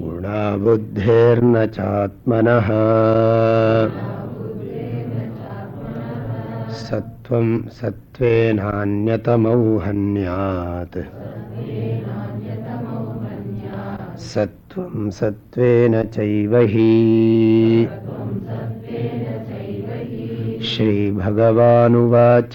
गुणाबुद्धेर्न चात्मनः। सत्त्वं सत्त्वेनान्यतमौहन्यात्। सत्त्वं सत्त्वेन चैव हि। श्रीभगवानुवाच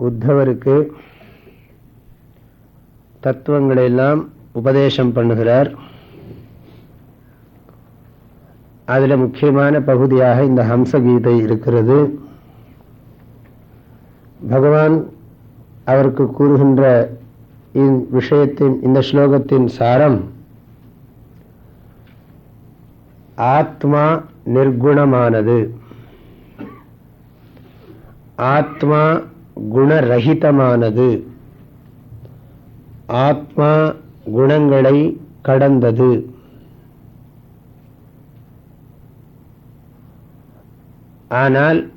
உத்தவருக்கு தத்துவங்களை எல்லாம் உபதேசம் பண்ணுகிறார். அதில் முக்கியமான பகுதியாக இந்த ஹம்சகீதை இருக்கிறது. பகவான் அவருக்கு கூறுகின்ற விஷயத்தின் இந்த ஸ்லோகத்தின் சாரம் ஆத்மா நிர்குணமானது. ஆத்மா குணரகிதமானது. ஆத்மா குணங்களை கடந்தது. ஆனால்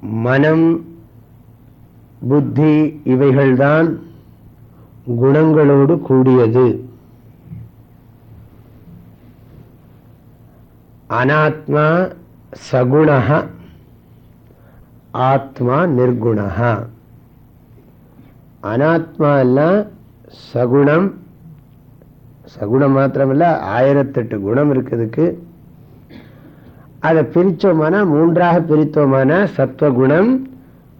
மனம் புத்தி இவைகள்தான் குணங்களோடு கூடியது. அனாத்மா சகுண ஆத்மா நிர்குணா. அனாத்மா எல்லாம் சகுணம். சகுணம் மாத்திரமில்ல ஆயிரத்தெட்டு குணம் இருக்குதுக்கு. அதை பிரித்தோமானா மூன்றாக பிரித்தோமான சத்வகுணம்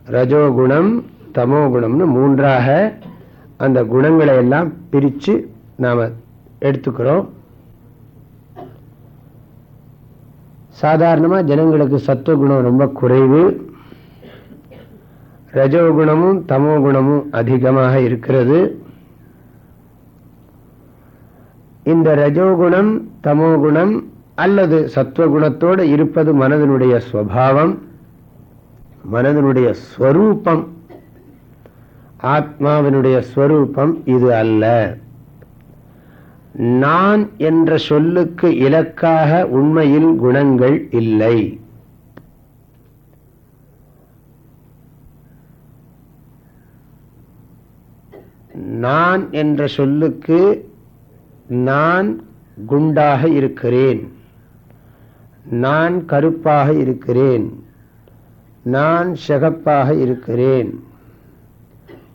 ரஜோகுணம் தமோகுணம்னு மூன்றாக அந்த குணங்களை எல்லாம் பிரித்து நாம் எடுத்துக்கிறோம். சாதாரணமாக ஜனங்களுக்கு சத்துவகுணம் ரொம்ப குறைவு. ரஜோகுணமும் தமோகுணமும் அதிகமாக இருக்கிறது. இந்த ரஜோகுணம் தமோகுணம் அல்லது சத்துவகுணத்தோடு இருப்பது மனதனுடைய ஸ்வபாவம் மனதனுடைய ஸ்வரூபம் ஆத்மாவினுடைய ஸ்வரூபம் இது அல்ல. நான் என்ற சொல்லுக்கு இலக்காக உண்மையில் குணங்கள் இல்லை. நான் என்ற சொல்லுக்கு நான் குண்டாக இருக்கிறேன். நான் கருப்பாக இருக்கிறேன். நான் சிகப்பாக இருக்கிறேன்.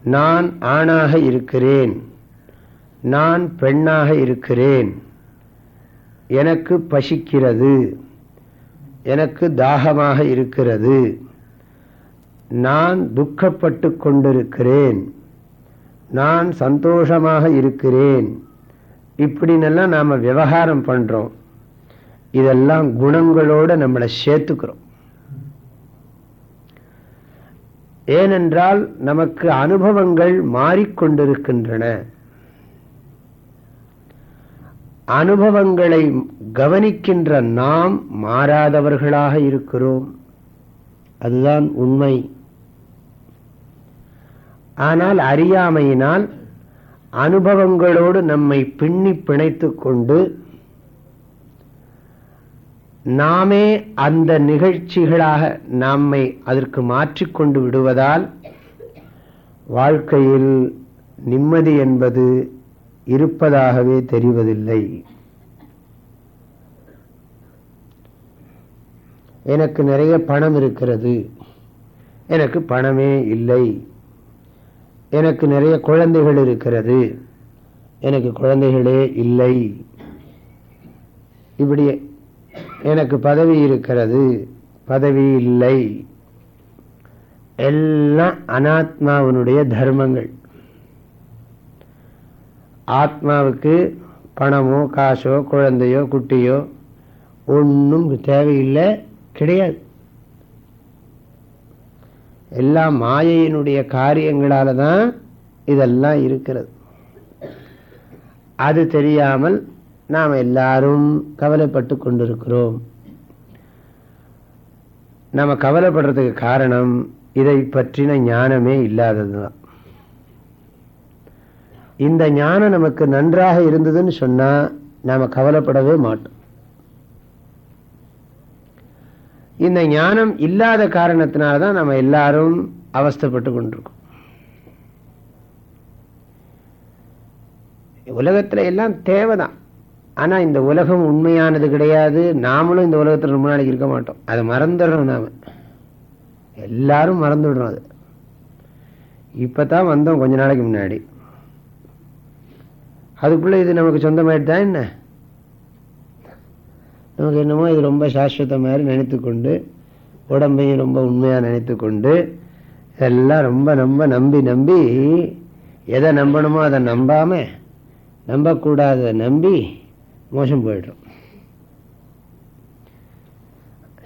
நான் ஆணாக இருக்கிறேன். நான் பெண்ணாக இருக்கிறேன். எனக்கு பசிக்கிறது. எனக்கு தாகமாக இருக்கிறது. நான் துக்கப்பட்டு கொண்டிருக்கிறேன். நான் சந்தோஷமாக இருக்கிறேன். இப்படின்னெல்லாம் நாம் விவகாரம் பண்ணுறோம் இதெல்லாம் குணங்களோடு நம்மளை சேர்த்துக்கிறோம். ஏனென்றால் நமக்கு அனுபவங்கள் மாறிக்கொண்டிருக்கின்றன. அனுபவங்களை கவனிக்கின்ற நாம் மாறாதவர்களாக இருக்கிறோம். அதுதான் உண்மை. ஆனால் அறியாமையினால் அனுபவங்களோடு நம்மை பின்னி பிணைத்து கொண்டு நாமே அந்த நிகழ்ச்சிகளாக நம்மை அதற்கு மாற்றிக்கொண்டு விடுவதால் வாழ்க்கையில் நிம்மதி என்பது இருப்பதாகவே தெரிவதில்லை. எனக்கு நிறைய பணம் இருக்கிறது. எனக்கு பணமே இல்லை. எனக்கு நிறைய குழந்தைகள் இருக்கிறது. எனக்கு குழந்தைகளே இல்லை. இப்படி எனக்கு பதவி இருக்கிறது. பதவி இல்லை. எல்லாம் அனாத்மாவினுடைய தர்மங்கள். ஆத்மாவுக்கு பணமோ காசோ குழந்தையோ குட்டியோ ஒன்றும் தேவையில்லை கிடையாது. எல்லாம் மாயையினுடைய காரியங்களால தான் இதெல்லாம் இருக்கிறது. அது தெரியாமல் நாம் எல்லாரும் கவலைப்பட்டு கொண்டிருக்கிறோம். நம்ம கவலைப்படுறதுக்கு காரணம் இதை பற்றின ஞானமே இல்லாததுதான். இந்த ஞானம் நமக்கு நன்றாக இருந்ததுன்னு சொன்னா நாம கவலைப்படவே மாட்டோம். இந்த ஞானம் இல்லாத காரணத்தினால்தான் நம்ம எல்லாரும் அவஸ்தப்பட்டு கொண்டிருக்கோம். உலகத்துல எல்லாம் தேவைதான். ஆனா இந்த உலகம் உண்மையானது கிடையாது. நாமளும் இந்த உலகத்துல ரொம்ப நாளைக்கு இருக்க மாட்டோம். அதை மறந்துடுறோம் நாம. எல்லாரும் மறந்துடுறோம் அது. இப்பதான் வந்தோம் கொஞ்ச நாளைக்கு முன்னாடி. அதுக்குள்ள இது நமக்கு சொந்தமாயிட்டு தான் என்ன? நமக்கு என்னமோ இது ரொம்ப சாஸ்வத மாதிரி நினைத்து கொண்டு உடம்பையும் ரொம்ப உண்மையா நினைத்து கொண்டு இதெல்லாம் ரொம்ப ரொம்ப நம்பி நம்பி எதை நம்பணுமோ அதை நம்பாம நம்பக்கூடாத நம்பி மோசம் போயிடுறோம்.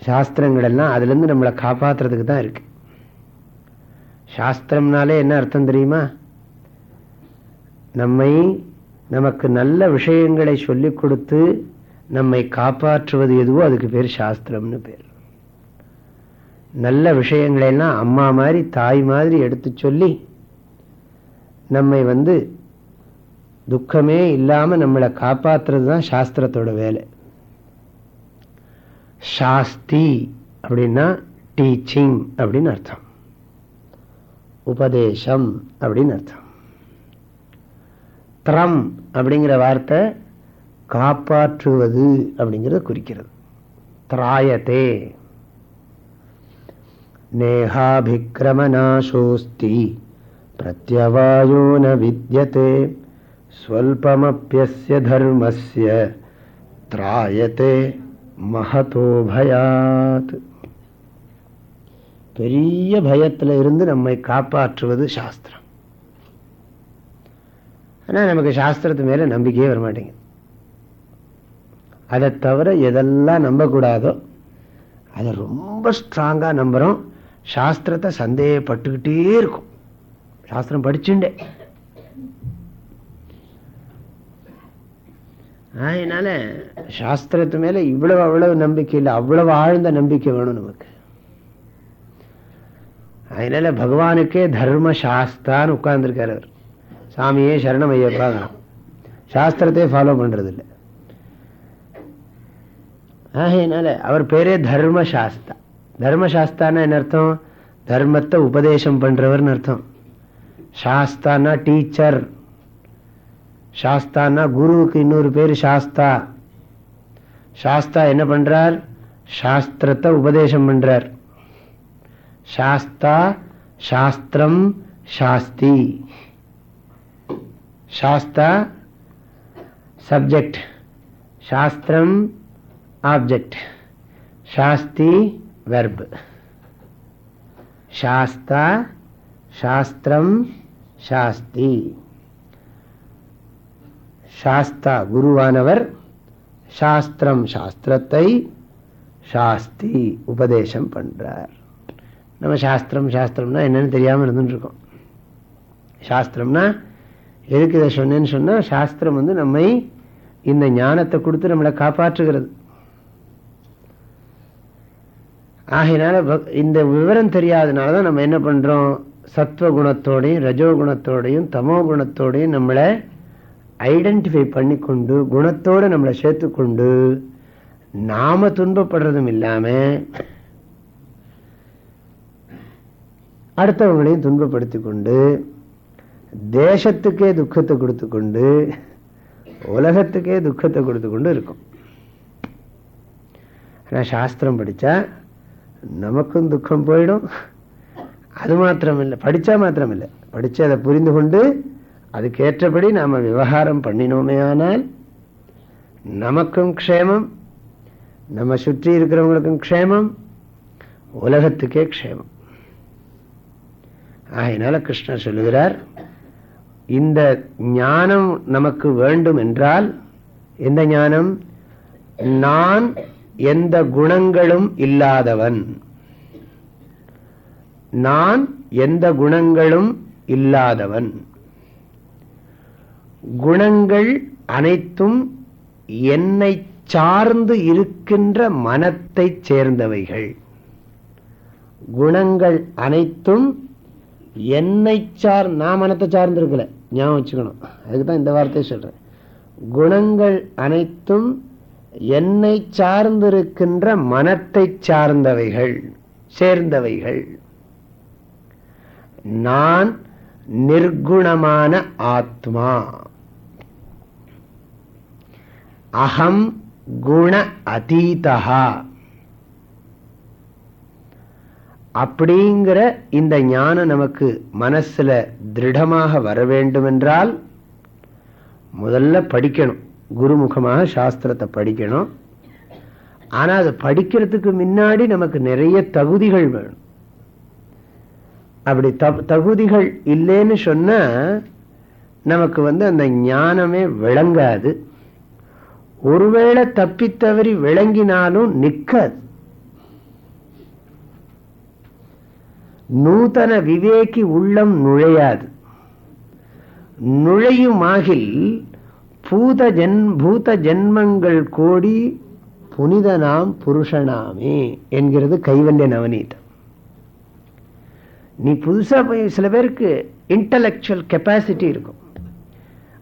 சாஸ்திரங்கள் எல்லாம் அதுல இருந்து நம்மளை காப்பாற்றுறதுக்கு தான் இருக்கு. சாஸ்திரம்னாலே என்ன அர்த்தம் தெரியுமா? நம்மை நமக்கு நல்ல விஷயங்களை சொல்லிக் கொடுத்து நம்மை காப்பாற்றுவது எதுவோ அதுக்கு பேர் சாஸ்திரம்னு பேர். நல்ல விஷயங்களெல்லாம் அம்மா மாதிரி தாய் மாதிரி எடுத்து சொல்லி நம்மை வந்து துக்கமே இல்லாம நம்மளை காப்பாற்றுறது தான் சாஸ்திரத்தோட வேலை. சாஸ்தி அப்படின்னா டீச்சிங் அப்படின்னு அர்த்தம். உபதேசம் அப்படின்னு அர்த்தம். த்ரம் அப்படிங்கிற வார்த்தை காப்பாற்றுவது அப்படிங்கிறத குறிக்கிறது. திராயத்தே நேகாபிக்கிரமநாசோஸ்தி. பிரத்யவாயோ ந வித்யதே. ஸ்வல்பமப்பியஸ்ய தர்மஸ்ய. திராயத்தே மகதோபயாத் பெரிய பயத்துல இருந்து நம்மை காப்பாற்றுவது சாஸ்திரம். ஆனா நமக்கு சாஸ்திரத்து மேல நம்பிக்கையே வர மாட்டேங்குது அதை தவிர எதெல்லாம் நம்பக்கூடாதோ அதை ரொம்ப ஸ்ட்ராங்கா நம்புறோம். சாஸ்திரத்தை சந்தேகப்பட்டுக்கிட்டே இருக்கும். சாஸ்திரம் படிச்சுண்டே. அதனால சாஸ்திரத்து மேல இவ்வளவு அவ்வளவு நம்பிக்கை இல்லை. அவ்வளவு ஆழ்ந்த நம்பிக்கை வேணும் நமக்கு. அதனால பகவானுக்கே தர்ம சாஸ்தான்னு உட்கார்ந்துருக்காரு அவர். சாமியே சரணம் ஐயப்பா. சாஸ்திரத்தை ஃபாலோ பண்றது இல்லை ஆகையினால அவர் பேரே தர்ம தர்மசாஸ்தானா என்ன அர்த்தம் தர்மத்தை உபதேசம் பண்றவர்னு அர்த்தம் சாஸ்தானா டீச்சர் சாஸ்தானா குருவுக்கு இன்னொரு பேர் சாஸ்தா சாஸ்தா என்ன பண்றார் சாஸ்திரத்தை உபதேசம் பண்றார் சாஸ்தா சாஸ்திரம் சாஸ்தி சாஸ்தா சப்ஜெக்ட் சாஸ்திரம் ஆப்ஜெக்ட் சாஸ்தி வெர்பு சாஸ்தா சாஸ்திரம் சாஸ்தி சாஸ்தா குருவானவர் சாஸ்திரம் சாஸ்திரத்தை சாஸ்தி உபதேசம் பண்றார் நம்ம சாஸ்திரம் சாஸ்திரம்னா என்னன்னு தெரியாமல் இருந்துட்டு இருக்கோம் சாஸ்திரம்னா எதுக்கு இதை சொன்னேன்னு சொன்னா சாஸ்திரம் வந்து நம்மை இந்த ஞானத்தை கொடுத்து நம்மளை காப்பாற்றுகிறது. ஆகையினால இந்த விவரம் தெரியாதனால தான் நம்ம என்ன பண்ணுறோம் சத்துவ குணத்தோடையும் ரஜோ குணத்தோடையும் தமோ குணத்தோடையும் நம்மளை ஐடென்டிஃபை பண்ணி கொண்டு குணத்தோடு நம்மளை சேர்த்துக்கொண்டு நாம துன்பப்படுறதும் இல்லாமல் அடுத்தவங்களையும் துன்பப்படுத்தி கொண்டு தேசத்துக்கே துக்கத்தை கொடுத்து கொண்டு உலகத்துக்கே துக்கத்தை கொடுத்து கொண்டு இருக்கும். ஆனால் சாஸ்திரம் படித்தா நமக்கும் துக்கம் போயிடும். அது மாத்திரம் இல்லை படித்தா மாத்திரம் இல்லை படித்து அதை புரிந்து கொண்டு அதுக்கேற்றபடி நாம் விவகாரம் பண்ணினோமே ஆனால் நமக்கும் க்ஷேமம் நம்ம சுற்றி இருக்கிறவங்களுக்கும் க்ஷேமம் உலகத்துக்கே க்ஷேமம். ஆகையினால கிருஷ்ணர் சொல்லுகிறார் இந்த ஞானம் நமக்கு வேண்டும் என்றால் எந்த ஞானம்? நான் எந்த குணங்களும் இல்லாதவன். நான் எந்த குணங்களும் இல்லாதவன். குணங்கள் அனைத்தும் என்னை சார்ந்து இருக்கின்ற மனத்தைச் சேர்ந்தவைகள். குணங்கள் அனைத்தும் என்னை சார் நான் மனத்தை சார்ந்திருக்கல. ஞாபகம் வச்சுக்கணும். அதுக்கு தான் இந்த வார்த்தையை சொல்றேன். குணங்கள் அனைத்தும் என்னை சார்ந்திருக்கின்ற மனத்தை சார்ந்தவைகள் சேர்ந்தவைகள். நான் நிர்குணமான ஆத்மா. அகம் குண அதீதா அப்படிங்கிற இந்த ஞானம் நமக்கு மனசுல திருடமாக வர வேண்டுமென்றால் முதல்ல படிக்கணும். குருமுகமாக சாஸ்திரத்தை படிக்கணும். ஆனா அதை படிக்கிறதுக்கு முன்னாடி நமக்கு நிறைய தகுதிகள் வேணும். அப்படி தகுதிகள் இல்லைன்னு சொன்ன நமக்கு வந்து அந்த ஞானமே விளங்காது. ஒருவேளை தப்பித்தவறி விளங்கினாலும் நிற்காது நூதன விவேகி உள்ளம் நுழையாது. நுழையுமாகில் பூத ஜென் பூத ஜென்மங்கள் கோடி புனித நாம் புருஷனாமே என்கிறது கைவல்ய நவநீதம். நீ புதுசா போய் சில பேருக்கு இன்டலெக்சுவல் கெப்பாசிட்டி இருக்கும்.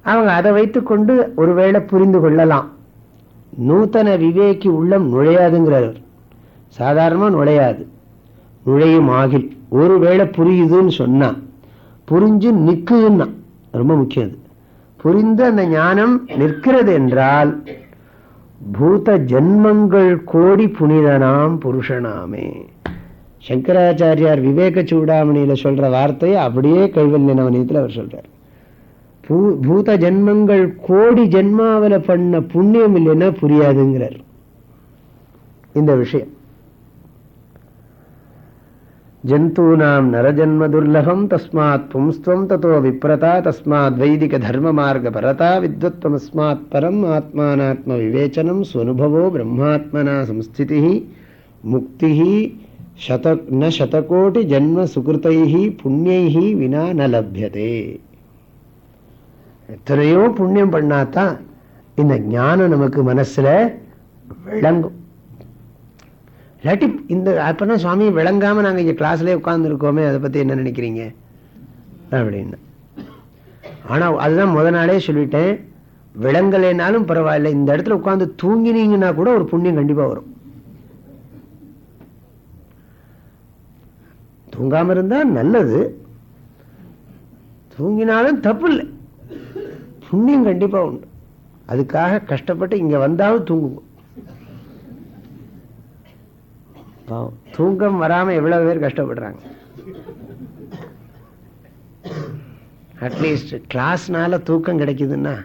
அவங்க அதை வைத்துக்கொண்டு ஒருவேளை புரிந்து கொள்ளலாம். நூத்தன விவேகி உள்ளம் நுழையாதுங்கிறவர். சாதாரணமாக நுழையாது. நுழையும் ஆகில். ஒருவேளை புரியுதுன்னு சொன்னா புரிஞ்சு நிற்குதுன்னா ரொம்ப முக்கியம் அது. புரிந்து அந்த ஞானம் நிற்கிறது என்றால் பூத ஜென்மங்கள் கோடி புனிதனாம் புருஷனாமே. சங்கராச்சாரியார் விவேக சூடாமணியில சொல்ற வார்த்தையை அப்படியே கைவல்ய நவனியத்தில் அவர் சொல்றார். பூத ஜென்மங்கள் கோடி ஜென்மாவில பண்ண புண்ணியம் இல்லைன்னா புரியாதுங்கிறார். இந்த விஷயம். ஜந்தூனாம் நரஜன்ம துர்லபம் தஸ்மாத் பும்ஸ்துவம் தத்தோ விப்ரதா தஸ்மாத் வைதிக தர்ம மார்க்க பரதா வித்வத்வமஸ்மாத் பரம் ஆத்மானாத்ம விவேச்சனம் ஸ்வனுபவோ பிரம்மாத்மனா சம்ஸ்திதி முக்தி சத ந சதகோட்டி ஜன்ம சுகிருத்தை புண்ணியை வினா ந லபியதே. எத்தனையோ புண்ணியம் பண்ணாதான் இந்த ஞானம் நமக்கு மனசுல விளங்கும். இல்லாட்டி இந்த அப்பதான் சுவாமி விளங்காம நாங்க இங்க கிளாஸ்லயே உட்காந்துருக்கோமே அதை பத்தி என்ன நினைக்கிறீங்க? அப்படின்னு. ஆனா அதுதான் முத நாளே சொல்லிட்டேன். விளங்கலைனாலும் பரவாயில்ல. இந்த இடத்துல உட்கார்ந்து தூங்கினீங்கன்னா கூட ஒரு புண்ணியம் கண்டிப்பா வரும். தூங்காமல் இருந்தால் நல்லது. தூங்கினாலும் தப்பு இல்லை. புண்ணியம் கண்டிப்பா உண்டு. அதுக்காக கஷ்டப்பட்டு இங்க வந்தாலும் தூக்கம் வராம எவ்வளவு பேர் கஷ்டப்படுறாங்க. அட்லீஸ்ட் கிளாஸ்னால தூக்கம் கிடைக்குதுன்னா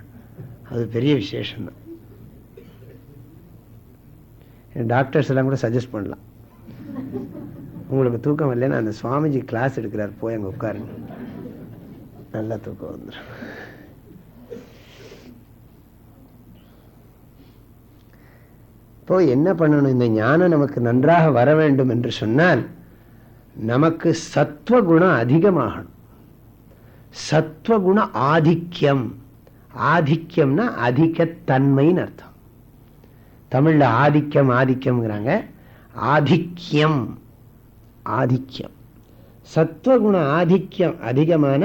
அது பெரிய விசேஷம் தான் டாக்டர்ஸ் எல்லாம் கூட சஜஸ்ட் பண்ணலாம். உங்களுக்கு தூக்கம் இல்லைன்னா அந்த சுவாமிஜி கிளாஸ் எடுக்கிறார். போய் அங்கே உட்காருங்க. நல்லா தூக்கம் வந்துடும் இப்போ என்ன பண்ணணும்? இந்த ஞானம் நமக்கு நன்றாக வர வேண்டும் என்று சொன்னால் நமக்கு சத்வகுணம் அதிகமாகணும். சத்வகுண ஆதிக்கியம் ஆதிக்கியம்னா அதிகத்தன்மைன்னு அர்த்தம். தமிழ்ல ஆதிக்கம் ஆதிக்கம்ங்கிறாங்க. ஆதிக்கியம் ஆதிக்கியம் சத்வகுண ஆதிக்கியம் அதிகமான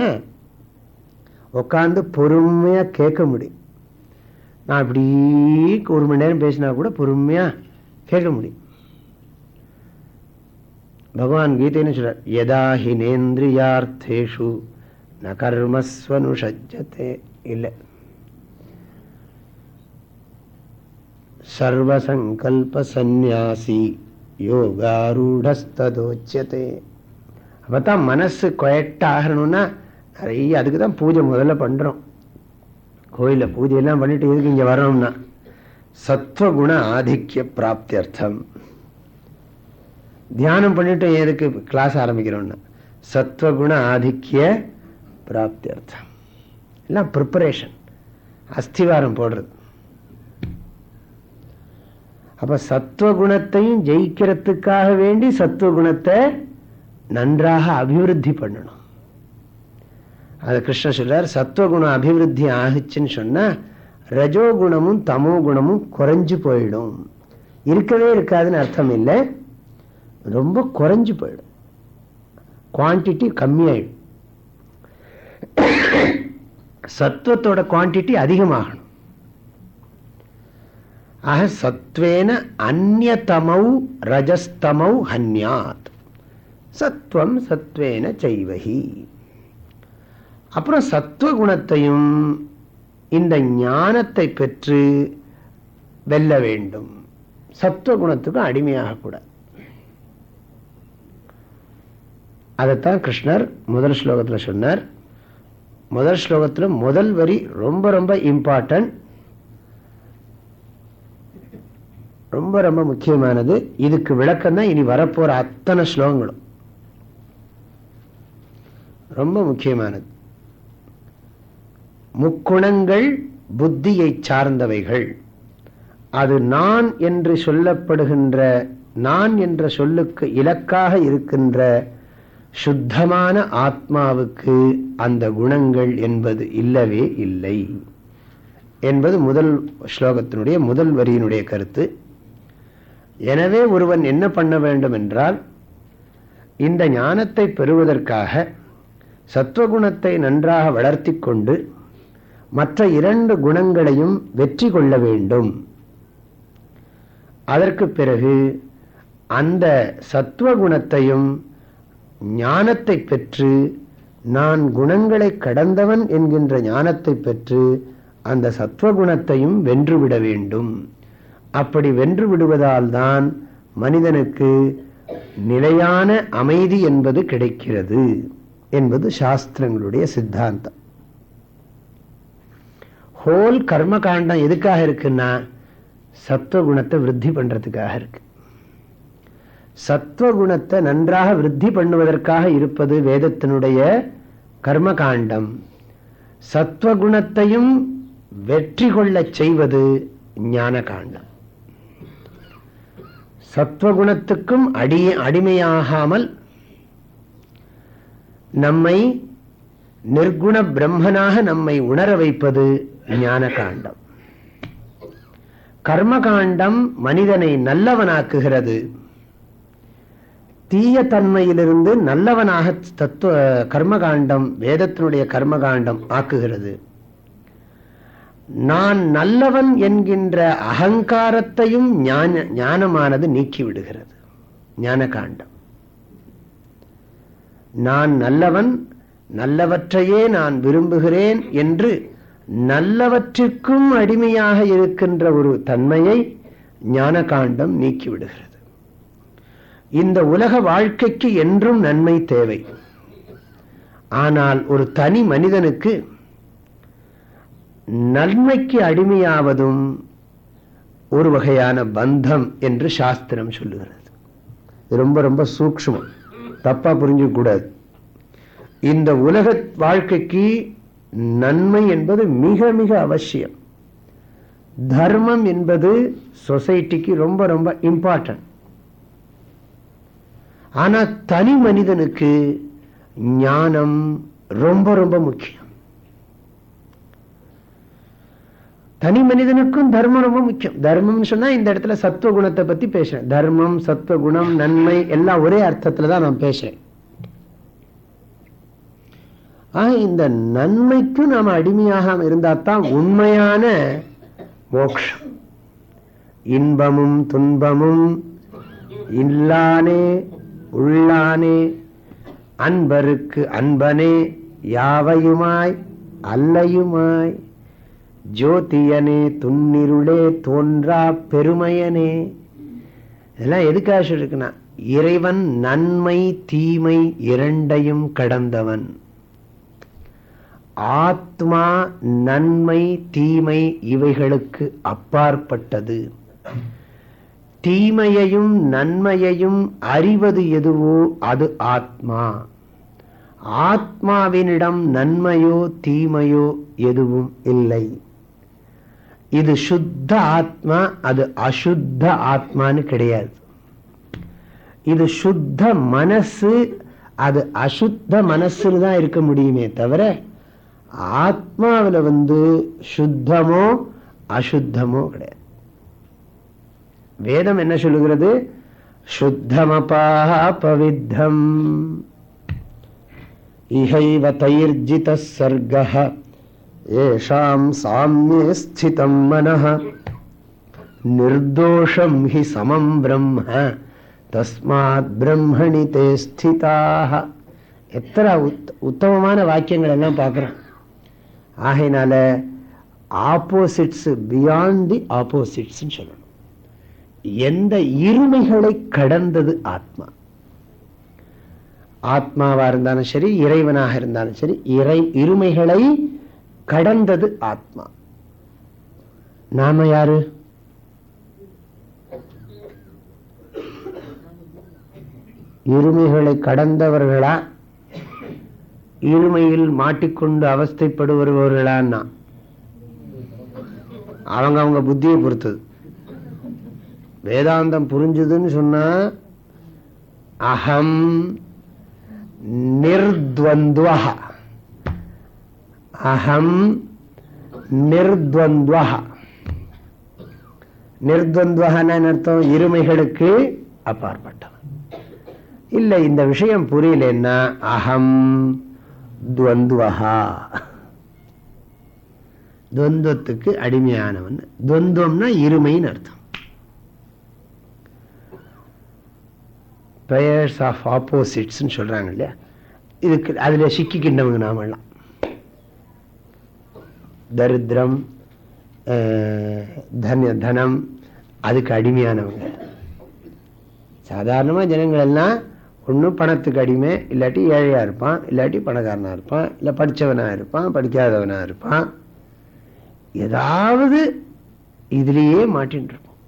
உட்காந்து பொறுமையா கேட்க முடியும். நான் இப்படி ஒரு மணி நேரம் பேசினா கூட பொறுமையா கேட்க முடியும். பகவான் கீதைன்னு சொல்றார்? யதா ஹினேந்திரியார்த்தேஷு ந கர்மஸ்வனுஷஜத்தே இல்லை. சர்வசங்கல்ப சந்நியாசி யோகாரூடஸ்ததோச்சியதே அப்பதான் மனசு கொயட்ட ஆகணும்னா நிறைய அதுக்கு தான் பூஜை முதல்ல பண்றோம். கோயிலில் பூஜையெல்லாம் பண்ணிட்டு எதுக்கு இங்கே வரணும்னா சத்வகுண ஆதிக்கிய பிராப்தி அர்த்தம் தியானம் பண்ணிட்டு எதுக்கு கிளாஸ் ஆரம்பிக்கிறோம்னா? சத்வகுண ஆதிக்கிய பிராப்தி அர்த்தம் எல்லாம் ப்ரிப்பரேஷன் அஸ்திவாரம் போடுறது. அப்ப சத்வகுணத்தையும் ஜெயிக்கிறதுக்காக வேண்டி சத்வகுணத்தை நன்றாக அபிவிருத்தி பண்ணணும். அது கிருஷ்ணன் சொல்றார் சத்துவகுணம் அபிவிருத்தி ஆகுச்சுன்னு சொன்னா ரஜோகுணமும் தமோ குணமும் குறைஞ்சு போயிடும். இருக்கவே இருக்காதுன்னு அர்த்தம் இல்லை. ரொம்ப குறைஞ்சு போயிடும். குவான்டிட்டி கம்மியாயிடும். சத்துவத்தோட குவான்டிட்டி அதிகமாகணும். ஆக சத்வேன அந்நதமௌ ரஜஸ்தமௌ ஹன்யாத். சத்வம் சத்வேன செய்வகி அப்புறம் சத்துவ குணத்தையும் இந்த ஞானத்தை பெற்று வெல்ல வேண்டும். சத்துவ குணத்துக்கும் அடிமையாகக்கூடாது. அதைத்தான் கிருஷ்ணர் முதல் ஸ்லோகத்தில் சொன்னார். முதல் ஸ்லோகத்தில் முதல் வரி ரொம்ப ரொம்ப இம்பார்ட்டன்ட் ரொம்ப ரொம்ப முக்கியமானது. இதுக்கு விளக்கம் தான் இனி வரப்போற அத்தனை ஸ்லோகங்களும். ரொம்ப முக்கியமானது. முக்குணங்கள் புத்தியை சார்ந்தவைகள். அது நான் என்று சொல்லப்படுகின்ற நான் என்ற சொல்லுக்கு இலக்காக இருக்கின்ற சுத்தமான ஆத்மாவுக்கு அந்த குணங்கள் என்பது இல்லவே இல்லை. என்பது முதல் ஸ்லோகத்தினுடைய முதல் வரியினுடைய கருத்து. எனவே ஒருவன் என்ன பண்ண வேண்டும் என்றால் இந்த ஞானத்தை பெறுவதற்காக சத்துவகுணத்தை நன்றாக வளர்த்தி கொண்டு மற்ற இரண்டு குணங்களையும் வெற்றி கொள்ள வேண்டும். அதற்கு பிறகு அந்த சத்துவகுணத்தையும் ஞானத்தை பெற்று நான் குணங்களை கடந்தவன் என்கின்ற ஞானத்தை பெற்று அந்த சத்வகுணத்தையும் வென்றுவிட வேண்டும். அப்படி வென்று விடுவதால் தான் மனிதனுக்கு நிலையான அமைதி என்பது கிடைக்கிறது என்பது சாஸ்திரங்களுடைய சித்தாந்தம். ஹோல் கர்ம காண்டம் எதுக்காக இருக்குன்னா சத்துவகுணத்தை விருத்தி பண்றதுக்காக இருக்கு. சத்வகுணத்தை நன்றாக விருத்தி பண்ணுவதற்காக இருப்பது வேதத்தினுடைய கர்ம காண்டம் சத்வகுணத்தையும் வெற்றி கொள்ள செய்வது ஞான காண்டம் சத்வகுணத்துக்கும் அடிய அடிமையாகாமல் நம்மை நிர்குண பிரம்மனாக நம்மை உணர வைப்பது ஞான காண்டம் கர்மகாண்டம் மனிதனை நல்லவனாக்குகிறது. தீய தன்மையிலிருந்து நல்லவனாக தத்துவ கர்மகாண்டம் வேதத்தினுடைய கர்மகாண்டம் ஆக்குகிறது. நான் நல்லவன் என்கின்ற அகங்காரத்தையும் ஞான ஞானமானது நீக்கிவிடுகிறது. ஞான காண்டம் நான் நல்லவன் நல்லவற்றையே நான் விரும்புகிறேன் என்று நல்லவற்றிற்கும் அடிமையாக இருக்கின்ற ஒரு தன்மையை ஞான காண்டம் நீக்கிவிடுகிறது. இந்த உலக வாழ்க்கைக்கு என்றும் நன்மை தேவை. ஆனால் ஒரு தனி மனிதனுக்கு நன்மைக்கு அடிமையாவதும் ஒரு வகையான பந்தம் என்று சாஸ்திரம் சொல்லுகிறது. ரொம்ப ரொம்ப சூக்மம் தப்பா புரிஞ்சக்கூடாது இந்த உலக வாழ்க்கைக்கு நன்மை என்பது மிக மிக அவசியம். தர்மம் என்பது சொசைட்டிக்கு ரொம்ப ரொம்ப இம்பார்ட்டன்ட் ஆனா தனி மனிதனுக்கு ஞானம் ரொம்ப ரொம்ப முக்கியம். தனி மனிதனுக்கும் தர்மம் ரொம்ப முக்கியம். தர்மம்னு சொன்னா இந்த இடத்துல சத்துவ குணத்தை பத்தி பேசுறேன். தர்மம் சத்துவ குணம் நன்மை எல்லாம் ஒரே அர்த்தத்துல தான் நான் பேசுறேன். இந்த நன்மைக்கு நாம் அடிமையாக இருந்தாத்தான் உண்மையான மோக்ஷம். இன்பமும் துன்பமும் இல்லானே உள்ளானே அன்பருக்கு அன்பனே யாவையுமாய் அல்லையுமாய் ஜோதியனே துன்னிருளே தோன்றா பெருமையனே. இதெல்லாம் எதுக்காக இருக்குன்னா இறைவன் நன்மை தீமை இரண்டையும் கடந்தவன். ஆத்மா நன்மை தீமை இவைகளுக்கு அப்பாற்பட்டது. தீமையையும் நன்மையையும் அறிவது எதுவோ அது ஆத்மா. ஆத்மாவினிடம் நன்மையோ தீமையோ எதுவும் இல்லை. இது சுத்த ஆத்மா அது அசுத்த ஆத்மான்னு கிடையாது. இது சுத்த மனசு அது அசுத்த மனசுல தான் இருக்க முடியுமே தவிர ஆத்மாவில் வந்து சுத்தமோ அசுத்தமோ கிடையாது. வேதம் என்ன சொல்லுகிறது? சுத்தமபாபவித்தம் இஹைவ தைர்ஜித சர்க ஏஷாம் சாமியே ஸ்திதம் மன நிர்தோஷம் ஹி சமம் பிரம்ம. தஸ்மாத் பிரம்மணி தே ஸ்திதாக எத்தனை உத்தமமான வாக்கியங்கள் எல்லாம் பார்க்குறோம். ஆகையினால ஆப்போசிட்ஸ் பியாண்ட் தி ஆப்போசிட்ஸ் சொல்லணும். எந்த இருமைகளை கடந்தது ஆத்மா? ஆத்மாவா இருந்தாலும் சரி இறைவனாக இருந்தாலும் சரி இறை இருமைகளை கடந்தது ஆத்மா. நாம யாரு? இருமைகளை கடந்தவர்களா? இருமையில் மாட்டிக்கொண்டு அவஸ்தைப்படுபவர்களான்னா அவங்க அவங்க புத்தியை பொறுத்தது. வேதாந்தம் புரிஞ்சுதுன்னு சொன்னா அகம் நிர்த்வந்த்வஹ. அகம் நிர்த்வந்த்வஹ. நிர்துவந்துவகன அர்த்தம்? இருமைகளுக்கு அப்பாற்பட்டவன். இல்லை இந்த விஷயம் புரியலன்னா அகம் துவந்துவஹா. துவந்தத்துக்கு அடிமையானவன். துவந்தம்னா இருமைன்னு அர்த்தம். பெயர்ஸ் ஆஃப் ஆப்போசிட்ஸ்ன்னு சொல்றாங்க இல்லையா? இதுக்கு அதுல சிக்கிக்கின்றவங்க நாமெல்லாம். தரித்திரம் தனம் அதுக்கு அடிமையானவங்க. சாதாரணமா ஜனங்கள் எல்லாம் ஒன்றும் பணத்துக்கு அடிமை இல்லாட்டி ஏழையா இருப்பான் இல்லாட்டி பணக்காரனா இருப்பான் இல்லை படித்தவனாக இருப்பான் படிக்காதவனா இருப்பான். ஏதாவது இதுலேயே மாட்டின்னு இருப்போம்.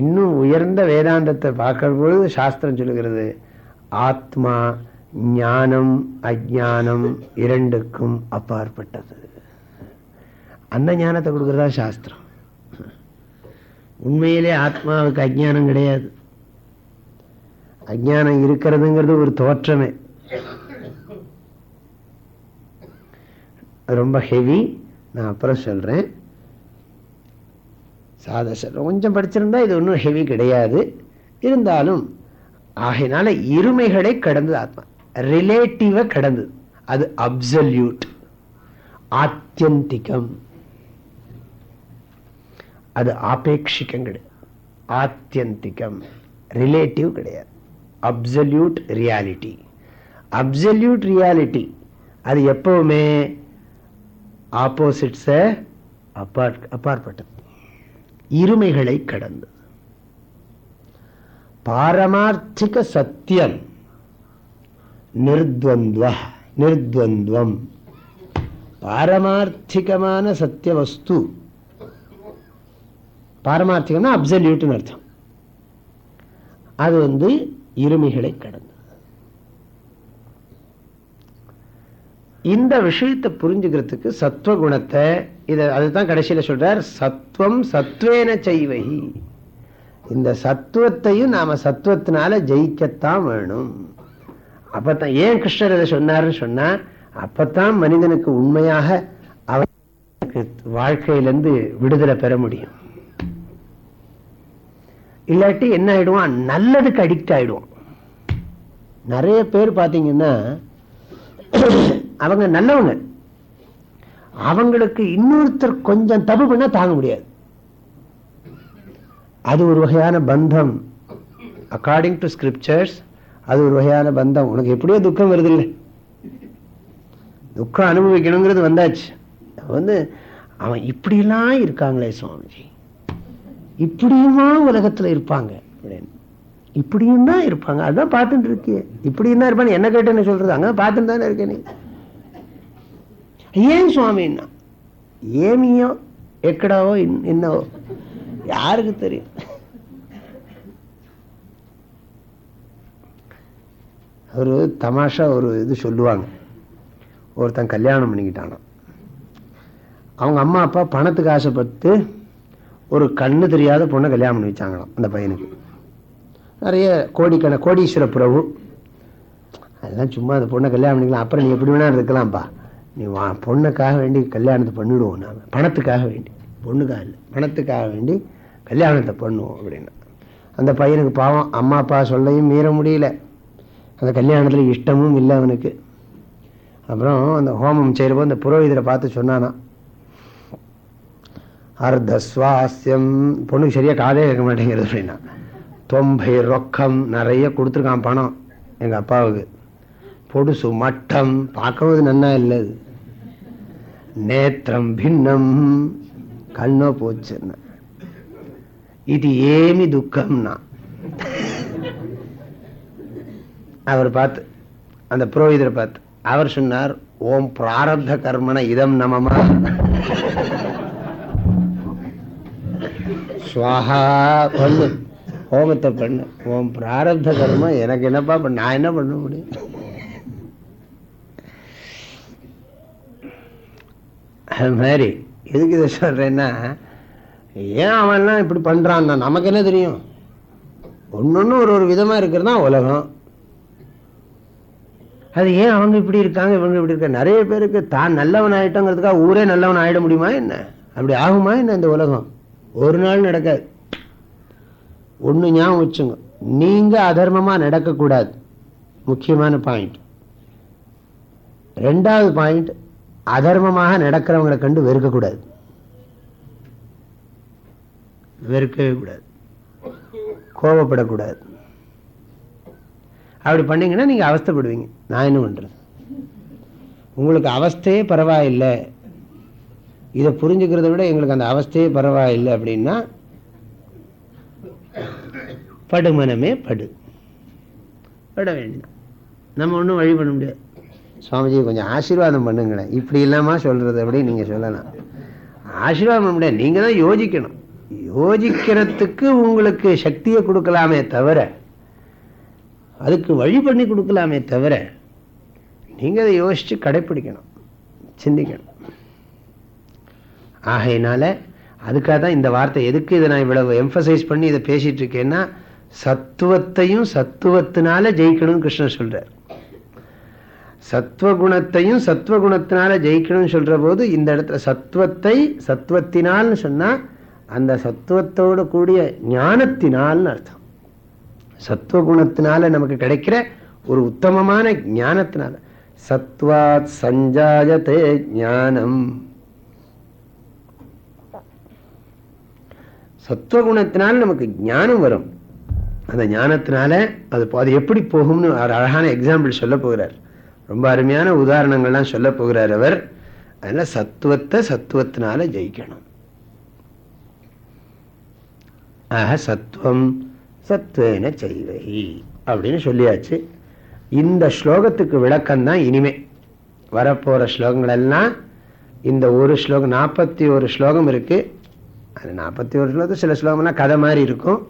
இன்னும் உயர்ந்த வேதாந்தத்தை பார்க்கிற பொழுது சாஸ்திரம் சொல்லுகிறது ஆத்மா ஞானம் அஜானம் இரண்டுக்கும் அப்பாற்பட்டது. அந்த ஞானத்தை கொடுக்கறதா சாஸ்திரம். உண்மையிலே ஆத்மாவுக்கு அஜானம் கிடையாது. அஜானம் இருக்கிறதுங்கிறது ஒரு தோற்றமே. ரொம்ப ஹெவி நான் அப்புறம் சொல்றேன். சாத கொஞ்சம் படிச்சிருந்தா இது ஒன்றும் ஹெவி கிடையாது. இருந்தாலும் ஆகையினால இருமைகளை கடந்தது ஆத்மா. ரிலேட்டிவ கடந்தது. அது அப்சல்யூட் ஆத்தியந்திகம். அது ஆபேட்சிக்கம் கிடையாது ஆத்தியந்திகம். ரிலேட்டிவ் கிடையாது. Absolute reality. அப்சல்யூட் ரியாலிட்டி அது எப்பவுமே ஆப்போசிட்ஸ அப்பாற் அப்பாற்பட்டது. இருமைகளை கடந்தது பாரமார்த்திக சத்தியம் நிர்துவந்த நிர்துவந்தம் பாரமார்த்திகமான சத்திய வஸ்து பாரமார்த்திகம்னா அப்சல்யூட்னு அர்த்தம். அது வந்து இருமைகளை கடந்து. இந்த விஷயத்தை புரிஞ்சுக்கிறதுக்கு சத்துவ குணத்தை இதை அதுதான் கடைசியில சொல்றார் சத்துவம் சத்துவேன செய்வகி இந்த சத்துவத்தையும் நாம சத்துவத்தினால ஜெயிக்கத்தான் வேணும். அப்பத்தான் ஏன் கிருஷ்ணர் இதை சொன்னாருன்னு சொன்னா அப்பத்தான் மனிதனுக்கு உண்மையாக அவனுக்கு வாழ்க்கையிலிருந்து விடுதலை பெற முடியும். இல்லாட்டி என்ன ஆயிடுவான்? நல்லதுக்கு அடிக்ட் ஆயிடுவான். நிறைய பேர் பாத்தீங்கன்னா அவங்க நல்லவங்க. அவங்களுக்கு இன்னொருத்தர் கொஞ்சம் தப்பு பண்ணா தாங்க முடியாது. அது ஒரு வகையான பந்தம். அக்கார்டிங் டு ஸ்கிரிப்சர்ஸ் அது ஒரு வகையான பந்தம். உனக்கு எப்படியோ துக்கம் வருது இல்லை. துக்கம் அனுபவிக்கணுங்கிறது வந்தாச்சு. வந்து அவன் இப்படிலாம் இருக்காங்களே சுவாமிஜி. இப்படியுமா உலகத்துல இருப்பாங்க அப்படின்னு. இப்படியும் தான் இருப்பாங்க. அதான் பார்த்துட்டு இருக்கிய இப்படியும் தான் இருப்பாங்க. என்ன கேட்டேன்னு சொல்றது? அங்க பார்த்துட்டு தானே இருக்கேன் நீ. ஏன் சுவாமின்னா ஏமியோ எக்கடாவோ என்னவோ யாருக்கு தெரியும்? ஒரு தமாஷா ஒரு இது சொல்லுவாங்க. ஒருத்தன் கல்யாணம் பண்ணிக்கிட்டானா அவங்க அம்மா அப்பா பணத்துக்கு ஆசைப்பட்டு ஒரு கண்ணு தெரியாத பொண்ணை கல்யாணம் பண்ணி வச்சாங்களாம் அந்த பையனுக்கு. நிறைய கோடிக்கண கோடீஸ்வர பிரபு அதெல்லாம் சும்மா அந்த பொண்ணை கல்யாணம் பண்ணிக்கலாம். அப்புறம் நீ எப்படி வேணாலும் இருக்கலாம்ப்பா நீ வா பொண்ணுக்காக வேண்டி கல்யாணத்தை பண்ணிவிடுவோம் நான் பணத்துக்காக வேண்டி. பொண்ணுக்காக இல்லை. பணத்துக்காக வேண்டி கல்யாணத்தை பண்ணுவோம் அப்படின்னா. அந்த பையனுக்கு பாவம். அம்மா அப்பா சொல்லையும் மீற முடியல. அந்த கல்யாணத்தில் இஷ்டமும் இல்லை அவனுக்கு. அப்புறம் அந்த ஹோமம் செய்கிறப்போ அந்த புரோகிதரை பார்த்து சொன்னானா அர்த்தஸ்வாஸ்யம். பொண்ணுக்கு சரியாக காதே கேட்க மாட்டேங்கிறது அப்படின்னா. தொம்பை ரொக்கம் நிறைய கொடுத்துருக்கான் பணம் எங்கள் அப்பாவுக்கு. பொடுசு மட்டம் பார்க்கவும் நன்னா இல்லை. நேத்திரம் பின்னம் கண்ணோ போச்சுன்னா. இது ஏமி துக்கம்னா. அவர் பார்த்து அந்த புரோகிதரை பார்த்து அவர் சொன்னார் ஓம் பிராரப்த கர்மன இதம் நமமா சுவாஹா பண்ணு. ஹோமத்தை பண்ணு. ஓம் பிராரப்த கர்மம் எனக்கு என்னப்பா பண்ண நான் என்ன பண்ண முடியும்? அது மாதிரி எதுக்கு இதை சொல்றேன்னா ஏன் அவன்லாம் இப்படி பண்ணுறான்னா நமக்கு என்ன தெரியும்? ஒன்னொன்னு ஒரு ஒரு விதமா இருக்கிறது தான் உலகம். அது ஏன் அவங்க இப்படி இருக்காங்க இவங்க இப்படி இருக்காங்க? நிறைய பேருக்கு தான் நல்லவன் ஆயிட்டோங்கிறதுக்காக ஊரே நல்லவன் ஆயிட முடியுமா என்ன? அப்படி ஆகுமா என்ன இந்த உலகம்? ஒரு நாள் நடக்காது. ஒன்று ஞாபகம் வச்சுங்க. நீங்க அதர்மமா நடக்கக்கூடாது. முக்கியமான பாயிண்ட் ரெண்டாவது பாயிண்ட் அதர்மமாக நடக்கிறவங்களை கண்டு வெறுக்கக்கூடாது. வெறுக்கவே கூடாது. கோபப்படக்கூடாது அப்படி பண்ணீங்கன்னா நீங்க அவஸ்தைப்படுவீங்க. நான் என்ன பண்ணுறது உங்களுக்கு அவஸ்தையே பரவாயில்லை. இதை புரிஞ்சுக்கிறத விட எங்களுக்கு அந்த அவஸ்தையே பரவாயில்லை அப்படின்னா படுமனமே படு. பட வேண்டாம் நம்ம ஒன்றும் வழி பண்ண முடியாது. சுவாமிஜி கொஞ்சம் ஆசீர்வாதம் பண்ணுங்களேன். இப்படி இல்லாம சொல்கிறது அப்படின்னு நீங்க சொல்லலாம்? ஆசீர்வாதம் பண்ண முடியாது. நீங்க தான் யோசிக்கணும் யோசிக்கிறதுக்கு உங்களுக்கு சக்தியை கொடுக்கலாமே தவிர அதுக்கு வழி பண்ணி கொடுக்கலாமே தவிர நீங்கள் அதை யோசிச்சு கடைப்பிடிக்கணும். சிந்திக்கணும். ஆகையினால அதுக்காக தான் இந்த வார்த்தை. எதுக்கு இதை நான் இவ்வளவு எம்பசைஸ் பண்ணி இதை பேசிட்டு இருக்கேன்னா சத்துவத்தையும் சத்துவத்தினால ஜெயிக்கணும்னு கிருஷ்ணன் சொல்றார். சத்வகுணத்தையும் சத்வகுணத்தினால ஜெயிக்கணும்னு சொல்ற போது இந்த இடத்துல சத்துவத்தை சத்துவத்தினால்னு சொன்னா அந்த சத்துவத்தோடு கூடிய ஞானத்தினால்னு அர்த்தம். சத்துவகுணத்தினால நமக்கு கிடைக்கிற ஒரு உத்தமமான ஞானத்தினால. சத்வாத் சஞ்சாயத்தே ஞானம். சத்துவகுணத்தினால நமக்கு ஞானம் வரும். அந்த ஞானத்தினால அது அது எப்படி போகும்னு ஒரு அழகான எக்ஸாம்பிள் சொல்ல போகிறார். ரொம்ப அருமையான உதாரணங்கள்லாம் சொல்ல போகிறார் அவர். அதனால சத்துவத்தை சத்துவத்தினால ஜெயிக்கணும். ஆக சத்துவம் சத்வேன செய்வகி அப்படின்னு சொல்லியாச்சு. இந்த ஸ்லோகத்துக்கு விளக்கம் தான் இனிமே. வரப்போகிற ஸ்லோகங்கள் எல்லாம் இந்த ஒரு ஸ்லோகம் நாற்பத்தி ஒரு ஸ்லோகம் இருக்கு. அது நாற்பத்தி ஒரு ஸ்லோகத்து சில ஸ்லோகம்லாம் கதை மாதிரி இருக்கும்.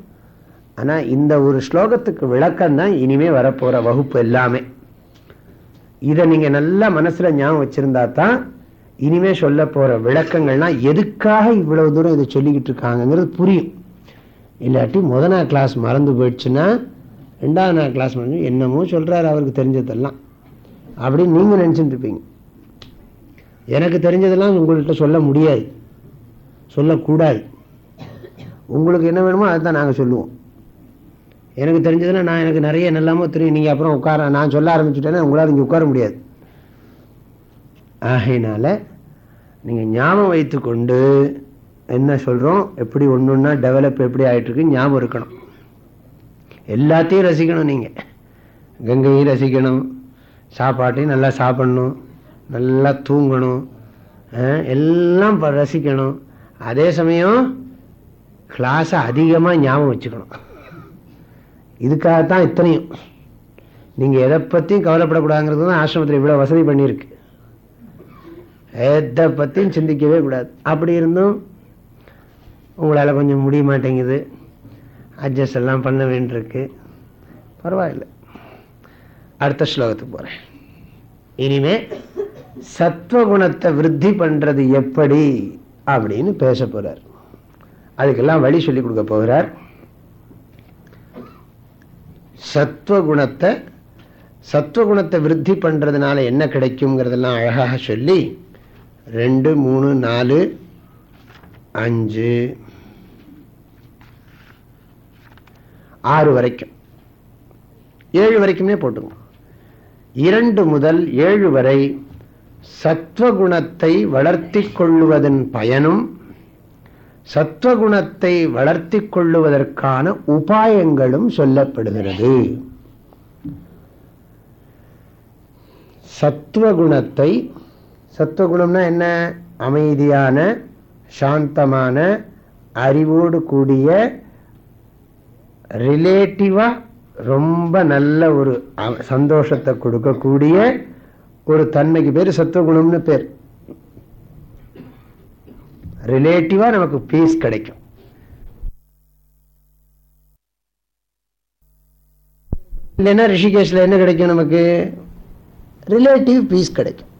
ஆனா இந்த ஒரு ஸ்லோகத்துக்கு விளக்கம் தான் இனிமே வரப்போற வகுப்பு எல்லாமே. இதை நீங்க நல்லா மனசுல ஞாபகம் வச்சுருந்தா தான் இனிமே சொல்ல போற விளக்கங்கள்லாம் எதுக்காக இவ்வளவு தூரம் இதை சொல்லிக்கிட்டு இருக்காங்கிறது புரியும். இல்லாட்டி முத நாள் கிளாஸ் மறந்து போயிடுச்சுன்னா ரெண்டாவது நாள் கிளாஸ் மறந்து என்னமோ சொல்றாரு அவருக்கு தெரிஞ்சதெல்லாம். அப்படின்னு நீங்க நினச்சிட்டு இருப்பீங்க. எனக்கு தெரிஞ்சதெல்லாம் உங்கள்கிட்ட சொல்ல முடியாது. சொல்லக்கூடாது. உங்களுக்கு என்ன வேணுமோ அதுதான் நாங்கள் சொல்லுவோம். எனக்கு தெரிஞ்சதுன்னா நான் எனக்கு நிறைய நல்லாமோ தெரியும். நீங்கள் அப்புறம் உட்கார நான் சொல்ல ஆரம்பிச்சுட்டேன்னா உங்களால் இங்கே உட்கார முடியாது. ஆகையினால நீங்கள் ஞாபகம் வைத்துக்கொண்டு என்ன சொல்கிறோம் எப்படி ஒன்று ஒன்றா டெவலப் எப்படி ஆகிட்டுருக்கு ஞாபகம் இருக்கணும். எல்லாத்தையும் ரசிக்கணும் நீங்கள் கங்கையும் ரசிக்கணும். சாப்பாட்டையும் நல்லா சாப்பிடணும். நல்லா தூங்கணும். எல்லாம் ரசிக்கணும். அதே சமயம் கிளாஸை அதிகமாக ஞாபகம் வச்சுக்கணும். இதுக்காகத்தான் இத்தனையும். நீங்கள் எதை பற்றியும் கவலைப்படக்கூடாதுங்கிறது தான் ஆசிரமத்தில் இவ்வளோ வசதி பண்ணியிருக்கு. எதை பற்றியும் சிந்திக்கவே கூடாது. அப்படி இருந்தும் உங்களால் கொஞ்சம் முடிய மாட்டேங்குது. அட்ஜஸ்ட் எல்லாம் பண்ண வேண்டியிருக்கு. பரவாயில்ல. அடுத்த ஸ்லோகத்துக்கு போகிறேன் இனிமே சத்வகுணத்தை விருத்தி பண்ணுறது எப்படி? அப்படின்னு பேச போறார். அதுக்கெல்லாம் வழி சொல்லி கொடுக்க போகிறார். சத்வகுணத்தை சத்வகுணத்தை விருத்தி பண்ணுறதுனால என்ன கிடைக்குங்கிறதெல்லாம் அழகாக சொல்லி ரெண்டு மூணு நாலு அஞ்சு ஆறு வரைக்கும். ஏழு வரைக்குமே போட்டுங்க இரண்டு முதல் ஏழு வரை சத்வகுணத்தை வளர்த்தி கொள்ளுவதன் பயனும் சத்வகுணத்தை வளர்த்தி கொள்ளுவதற்கான உபாயங்களும் சொல்லப்படுகிறது. சத்வகுணத்தை சத்வகுணம்னா என்ன? அமைதியான சாந்தமான அறிவோடு கூடிய ரிலேட்டிவா ரொம்ப நல்ல ஒரு சந்தோஷத்தை கொடுக்கக்கூடிய ஒரு தன்மைக்கு பேர் சத்துவகுணம்னு பேர். ரிலேட்டிவா நமக்கு பீஸ் கிடைக்கும். இல்லைன்னா ரிஷிகேஷ்ல என்ன கிடைக்கும் நமக்கு? ரிலேட்டிவ் பீஸ் கிடைக்கும்.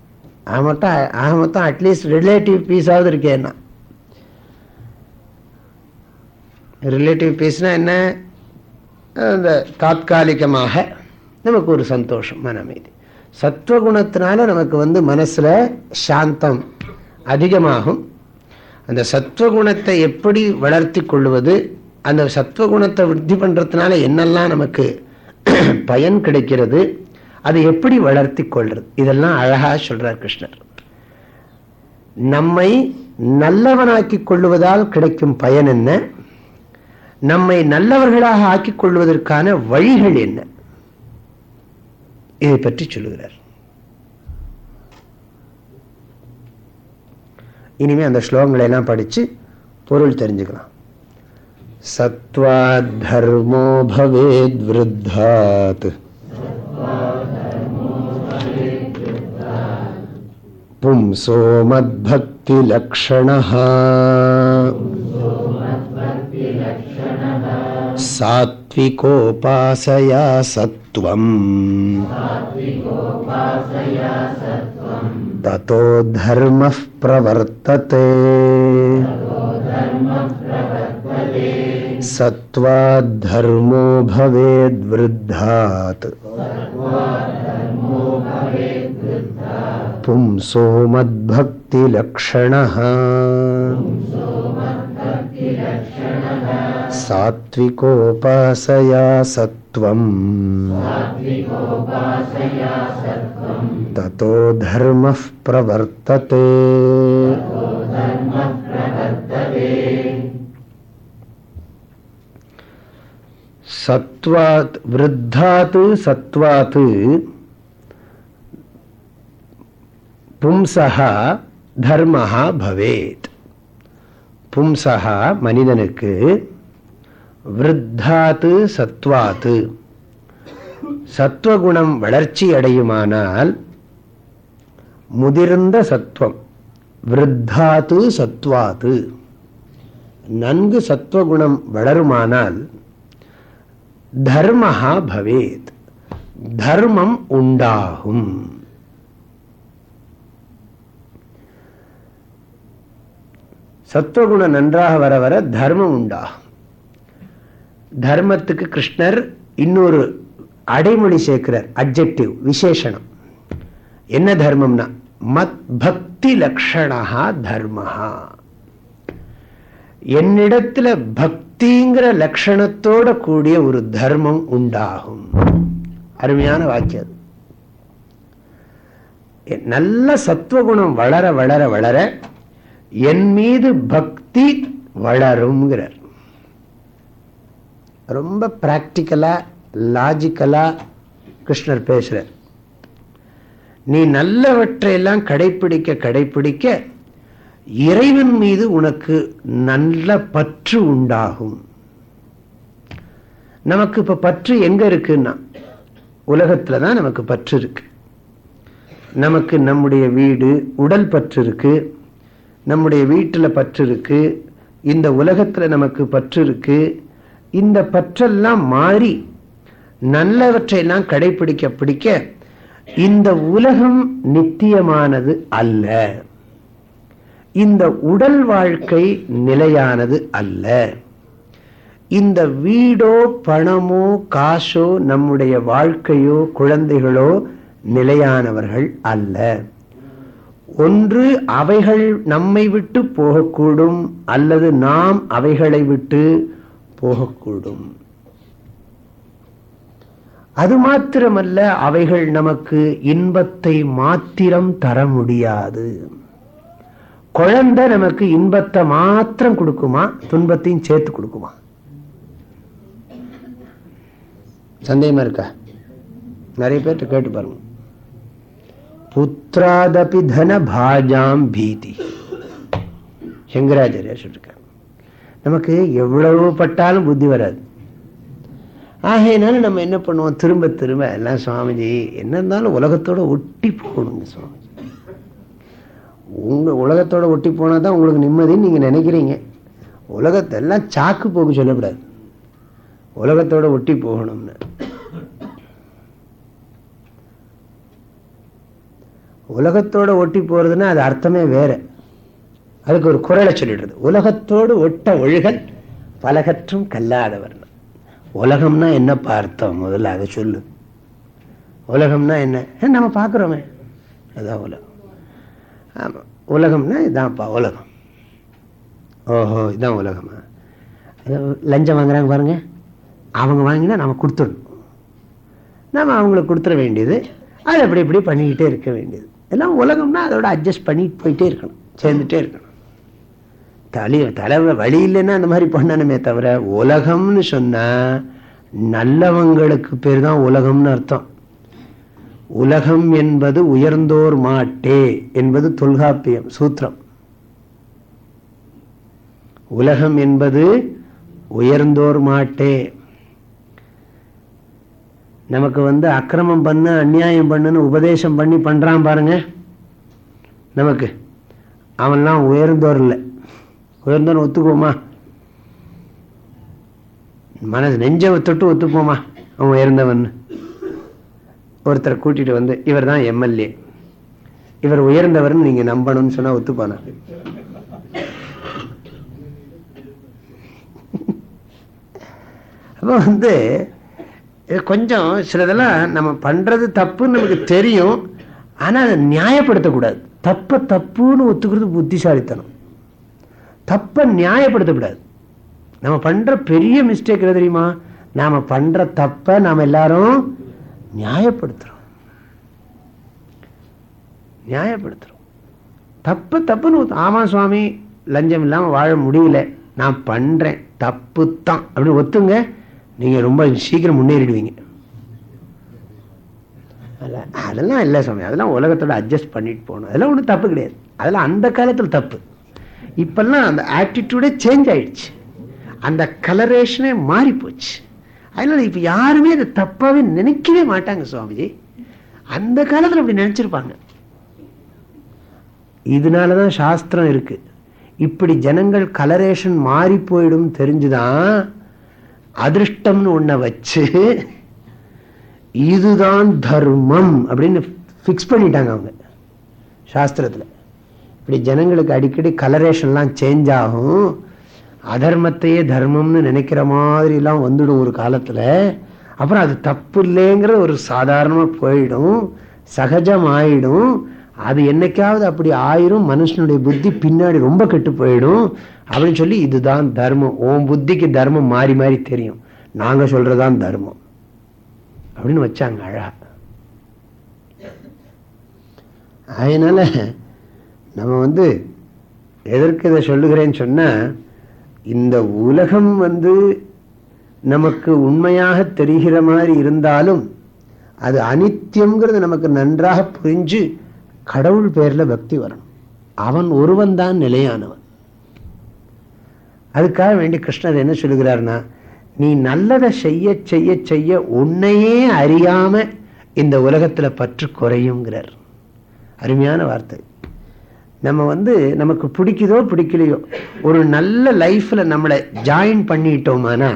ஆக மொத்தம் ஆக மொத்தம் அட்லீஸ்ட் ரிலேட்டிவ் பீஸாவது இருக்கேன்னா ரிலேட்டிவ் பீஸ்னா என்ன? அந்த தாத்காலிகமாக நமக்கு ஒரு சந்தோஷம் மன அமைதி. சத்வகுணத்தினால நமக்கு வந்து மனசில் சாந்தம் அதிகமாகும். அந்த சத்வகுணத்தை எப்படி வளர்த்தி கொள்வது அந்த சத்வகுணத்தை விருத்தி பண்ணுறதுனால என்னெல்லாம் நமக்கு பயன் கிடைக்கிறது அதை எப்படி வளர்த்தி கொள்வது இதெல்லாம் அழகாக சொல்கிறார் கிருஷ்ணர். நம்மை நல்லவனாக்கி கொள்ளுவதால் கிடைக்கும் பயன் என்ன? நம்மை நல்லவர்களாக ஆக்கிக் கொள்வதற்கான வழிகள் என்ன? இதை பற்றி சொல்லுகிறார். இனிமே அந்த ஸ்லோகங்களை எல்லாம் படிச்சு பொருள் தெரிஞ்சுக்கலாம். சத்வா தர்மோ பவேத் விருத்தாத். பும்சோ மத்பக்தி லக்ஷணா सात्विकोपासया सत्त्वम्। ततो धर्मः प्रवर्तते। सत्त्वाद्धर्मो भवेद्वृद्धात् पुंसो मद्भक्तिलक्षणः सात्विकोपासया सत्वम् ततो धर्मः प्रवर्तते। सत्वात् वृद्धात् सत्वात् पुंसः धर्मः भवेत्। பும்சா மனிதனுக்கு விருத்தாத்து சத்வாத்து. சத்வகுணம் வளர்ச்சி அடையுமானால் முதிர்ந்த சத்வம் விருத்தாத்து சத்வாத்து. நன்கு சத்வகுணம் வளருமானால் தர்மஹா பவேத் தர்மம் உண்டாகும். சத்துவகுணம் நன்றாக வர வர தர்மம் உண்டாகும். தர்மத்துக்கு கிருஷ்ணர் இன்னொரு அடைமொழி சேர்க்கிறார் அப்ஜெக்டிவ் விசேஷனம் என்ன தர்மம்னா மத் பக்தி லக்ஷணா தர்மஹா. என்னிடத்துல பக்திங்கிற லட்சணத்தோட கூடிய ஒரு தர்மம் உண்டாகும். அருமையான வாக்கியம் நல்ல சத்துவகுணம் வளர வளர வளர என் மீது பக்தி வளருங்கிறார் ரொம்ப பிராக்டிக்கலா லாஜிக்கலா கிருஷ்ணர் பேசுறார். நீ நல்லவற்றையெல்லாம் கடைபிடிக்க கடைபிடிக்க இறைவன் மீது உனக்கு நல்ல பற்று உண்டாகும். நமக்கு இப்ப பற்று எங்க இருக்குன்னா உலகத்துல தான் நமக்கு பற்று இருக்கு. நமக்கு நம்முடைய வீடு உடல் பற்று இருக்குது நம்முடைய வீட்டில் பற்று இருக்கு இந்த உலகத்தில் நமக்கு பற்று இருக்கு இந்த பற்றெல்லாம் மாறி நல்லவற்றையெல்லாம் கடைபிடிக்க பிடிக்க இந்த உலகம் நித்தியமானது அல்ல. இந்த உடல் வாழ்க்கை நிலையானது அல்ல. இந்த வீடோ பணமோ காசோ நம்முடைய வாழ்க்கையோ குழந்தைகளோ நிலையானவர்கள் அல்ல. ஒன்று அவைகள் நம்மை விட்டு போகக்கூடும் அல்லது நாம் அவைகளை விட்டு போகக்கூடும். அது மாத்திரமல்ல அவைகள் நமக்கு இன்பத்தை மாத்திரம் தர முடியாது. குழந்தை நமக்கு இன்பத்தை மாத்திரம் கொடுக்குமா? துன்பத்தையும் சேர்த்து கொடுக்குமா? சந்தேகமா இருக்கா? நிறைய பேர்கிட்ட கேட்டு பாருங்க. புத்திராதபி தன பாஜாம் பீதி சங்கராச்சாரியா சொல்லிருக்காங்க நமக்கு எவ்வளவு பட்டாலும் புத்தி வராது. ஆகையினால நம்ம என்ன பண்ணுவோம்? திரும்ப திரும்ப எல்லாம் சுவாமிஜி என்ன இருந்தாலும் உலகத்தோட ஒட்டி போகணுங்க சுவாமிஜி. உங்க உலகத்தோட ஒட்டி போனா தான் உங்களுக்கு நிம்மதின்னு நீங்க நினைக்கிறீங்க. உலகத்தை எல்லாம் சாக்கு போக்கு சொல்லக்கூடாது. உலகத்தோட ஒட்டி போகணும்னு. உலகத்தோட ஒட்டி போறதுன்னா அது அர்த்தமே வேற. அதுக்கு ஒரு குரலை சொல்லிடுறது. உலகத்தோடு ஒட்ட ஒழுகல் பலகற்றும் கல்லாதவர். உலகம்னா என்னப்பா அர்த்தம் முதல்ல அதை சொல்லு. உலகம்னா என்ன? நம்ம பார்க்குறோமே. அதுதான் உலகம். ஆமாம் உலகம்னா இதான்ப்பா உலகம். ஓஹோ இதான் உலகமா? லஞ்சம் வாங்குறாங்க பாருங்க. அவங்க வாங்கினா நம்ம கொடுத்துடணும். நம்ம அவங்களுக்கு கொடுத்துட வேண்டியது. அதை அப்படி இப்படி பண்ணிக்கிட்டே இருக்க வேண்டியது. எல்லாம் உலகம்னா அதோட அட்ஜஸ்ட் பண்ணிட்டு போயிட்டே இருக்கணும் சேர்ந்துட்டே இருக்கணும். தலி தலை வழி இல்லைன்னா அந்த மாதிரி பண்ணணுமே தவிர உலகம்னு சொன்னால் நல்லவங்களுக்கு பேர் தான் உலகம்னு அர்த்தம். உலகம் என்பது உயர்ந்தோர் மாட்டே என்பது தொல்காப்பியம் சூத்திரம். உலகம் என்பது உயர்ந்தோர் மாட்டே. நமக்கு வந்து அக்கிரமம் பண்ணு அந்நியாயம் பண்ணுன்னு உபதேசம் பண்ணி பண்றான் பாருங்க. நமக்கு. அவன்லாம் உயர்ந்தோர் இல்லை. உயர்ந்தோன்னு ஒத்துக்குவோமா? மனசு நெஞ்சை தொட்டு ஒத்துப்போமா அவன் உயர்ந்தவன் ஒருத்தரை கூட்டிட்டு வந்து இவர் தான் எம்எல்ஏ. இவர் உயர்ந்தவர்னு நீங்க நம்பணும்னு சொன்னா ஒத்துப்பானா? அப்போ வந்து இது கொஞ்சம் சிலதெல்லாம் நம்ம பண்றது தப்புன்னு நமக்கு தெரியும். ஆனா அதை நியாயப்படுத்தக்கூடாது. தப்ப தப்புன்னு ஒத்துக்கிறது புத்திசாலித்தனம். தப்ப நியாயப்படுத்தக்கூடாது. நம்ம பண்ற பெரிய மிஸ்டேக் என்ன தெரியுமா? நாம பண்ற தப்ப நாம எல்லாரும் நியாயப்படுத்துறோம். நியாயப்படுத்துறோம். தப்பு தப்புன்னு ஆமா சுவாமி லஞ்சம் இல்லாமல் வாழ முடியல. நான் பண்றேன். தப்பு தான் அப்படின்னு ஒத்துங்க. நீங்கள் ரொம்ப சீக்கிரம் முன்னேறிடுவீங்க. அதில் அதெல்லாம் இல்லை சுவாமி அதெல்லாம் உலகத்தோட அட்ஜஸ்ட் பண்ணிட்டு போகணும். அதெல்லாம் ஒன்றும் தப்பு கிடையாது. அதெல்லாம் அந்த காலத்தில் தப்பு. இப்பெல்லாம் அந்த ஆட்டிடியூடே சேஞ்ச் ஆயிடுச்சு. அந்த கலரேஷனே மாறி போச்சு அதனால இப்ப யாருமே அதை தப்பாகவே நினைக்கவே மாட்டாங்க சுவாமிஜி. அந்த காலத்தில் அப்படி நினச்சிருப்பாங்க. இதனால தான் சாஸ்திரம் இருக்குது இப்படி ஜனங்கள் கலரேஷன் மாறி போயிடும் தெரிஞ்சுதான் அதிர்ஷ்டம்னு ஒன்ன வச்சு இதுதான் தர்மம் அப்படின்னு பிக்ஸ் பண்ணிட்டாங்க அவங்க. சாஸ்திரத்தில். இப்படி ஜனங்களுக்கு அடிக்கடி கலரேஷன்லாம் சேஞ்ச் ஆகும். அதர்மத்தையே தர்மம்னு நினைக்கிற மாதிரிலாம் வந்துடும் ஒரு காலத்தில். அப்புறம் அது தப்பு இல்லைங்கிற ஒரு சாதாரணமாக போயிடும். சகஜம் ஆயிடும் அது என்னைக்காவது அப்படி ஆயிரும் மனுஷனுடைய புத்தி பின்னாடி ரொம்ப கெட்டு போயிடும் அப்படின்னு சொல்லி இதுதான் தர்மம். ஓம் புத்திக்கு தர்மம் மாறி மாறி தெரியும். நாங்க சொல்றதான் தர்மம். அப்படின்னு வச்சாங்க அழகா. அதனால நம்ம வந்து எதற்கு இதை சொல்லுகிறேன்னு சொன்னா இந்த உலகம் வந்து நமக்கு உண்மையாக தெரிகிற மாதிரி இருந்தாலும் அது அனித்தியம்ங்கிறது நமக்கு நன்றாக புரிஞ்சு கடவுள் பேர்ல பக்தி வரணும். அவன் ஒருவன் தான் நிலையானவன். அதுக்காக வேண்டி கிருஷ்ணர் என்ன சொல்லுகிறார்னா நீ நல்லதை செய்ய செய்ய செய்ய உன்னையே அறியாம இந்த உலகத்துல பற்று குறையுங்கிறார் அருமையான வார்த்தை. நம்ம வந்து நமக்கு பிடிக்குதோ பிடிக்கலையோ ஒரு நல்ல லைஃப்பில் நம்மளை ஜாயின் பண்ணிட்டோமானா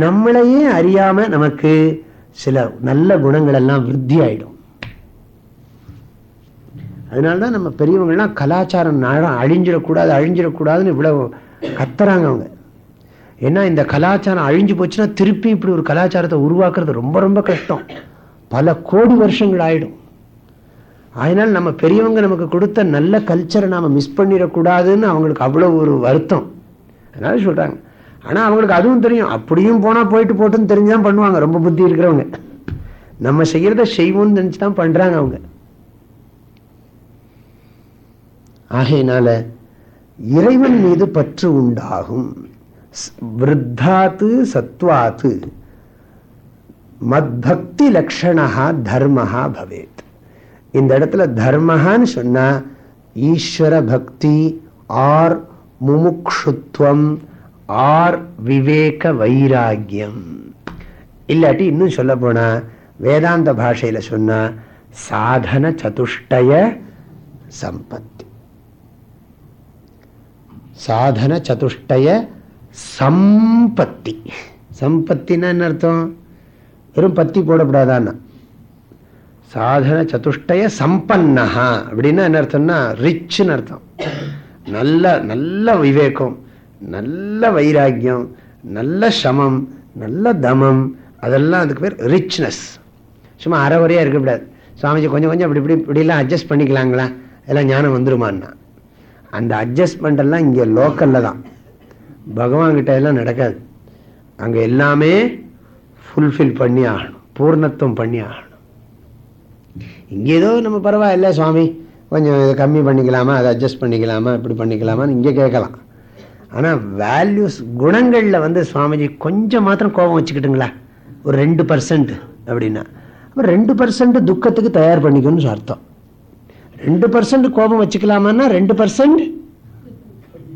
நம்மளையே அறியாம நமக்கு சில நல்ல குணங்கள் எல்லாம் விருத்தி அதனால்தான் நம்ம பெரியவங்கள்லாம் கலாச்சாரம் அழிஞ்சிடக்கூடாது அழிஞ்சிடக்கூடாதுன்னு இவ்வளவு கத்துறாங்க அவங்க. ஏன்னா இந்த கலாச்சாரம் அழிஞ்சு போச்சுன்னா திருப்பி இப்படி ஒரு கலாச்சாரத்தை உருவாக்குறது ரொம்ப ரொம்ப கஷ்டம். பல கோடி வருஷங்கள் ஆயிடும். அதனால் நம்ம பெரியவங்க நமக்கு கொடுத்த நல்ல கல்ச்சரை நாம் மிஸ் பண்ணிடக்கூடாதுன்னு அவங்களுக்கு அவ்வளோ ஒரு வருத்தம். அதனால சொல்கிறாங்க ஆனால் அவங்களுக்கு அதுவும் தெரியும். அப்படியும் போனால் போயிட்டு போட்டுன்னு தெரிஞ்சுதான் பண்ணுவாங்க. ரொம்ப புத்தி இருக்கிறவங்க. நம்ம செய்கிறத செய்வோம்னு நினச்சி தான் பண்ணுறாங்க அவங்க. ஆகையினால இறைவன் மீது பற்று உண்டாகும். விருத்தாத்து சத்வாத்து. மத்பக்தி லக்ஷணா தர்மஹா பவேத். இந்த இடத்துல தர்மஹான்னு சொன்னா ஈஸ்வர பக்தி ஆர் முமுக்ஷுத்வம் ஆர் விவேக வைராகியம். இல்லாட்டி இன்னும் சொல்ல போனா வேதாந்த பாஷையில சொன்னா சாதன சதுஷ்டய சம்பத். சாதன சதுஷ்டய சம்பத்தி. சம்பத்தின்னா என்ன அர்த்தம்? வெறும் பத்தி போடப்படாதான்னா. சாதன சதுஷ்டய சம்பன்னஹா. அப்படின்னா என்ன அர்த்தம்னா ரிச்சுன்னு அர்த்தம். நல்ல நல்ல விவேகம் நல்ல வைராக்கியம் நல்ல சமம் நல்ல தமம். அதெல்லாம் அதுக்கு பேர் ரிச்னஸ் சும்மா அறவரையாக இருக்கக்கூடாது. சுவாமிஜி கொஞ்சம் கொஞ்சம் அப்படி இப்படி இப்படிலாம் அட்ஜஸ்ட் பண்ணிக்கலாங்களா? எல்லாம் ஞானம் வந்துருமான்னா. அந்த அட்ஜஸ்ட்மெண்ட் எல்லாம் இங்கே லோக்கலில் தான். பகவான்கிட்ட எல்லாம் நடக்காது. அங்கே எல்லாமே ஃபுல்ஃபில் பண்ணி ஆகணும். பூர்ணத்துவம் பண்ணி ஆகணும். இங்கே ஏதோ நம்ம பரவாயில்ல சுவாமி. கொஞ்சம் இதை கம்மி பண்ணிக்கலாமா அதை அட்ஜஸ்ட் பண்ணிக்கலாமா இப்படி பண்ணிக்கலாமான்னு இங்கே கேட்கலாம். ஆனால் வேல்யூஸ் குணங்களில் வந்து சுவாமிஜி கொஞ்சம் மாத்திரம் கோபம் வச்சுக்கிட்டுங்களா? ஒரு ரெண்டு பர்சன்ட் அப்படின்னா. அப்புறம் ரெண்டு பர்சன்ட் துக்கத்துக்கு தயார் பண்ணிக்கணும்னு அர்த்தம். ரெண்டு பர்சன்ட் கோபம் வச்சுக்கலாமான்னா ரெண்டு பர்சன்ட்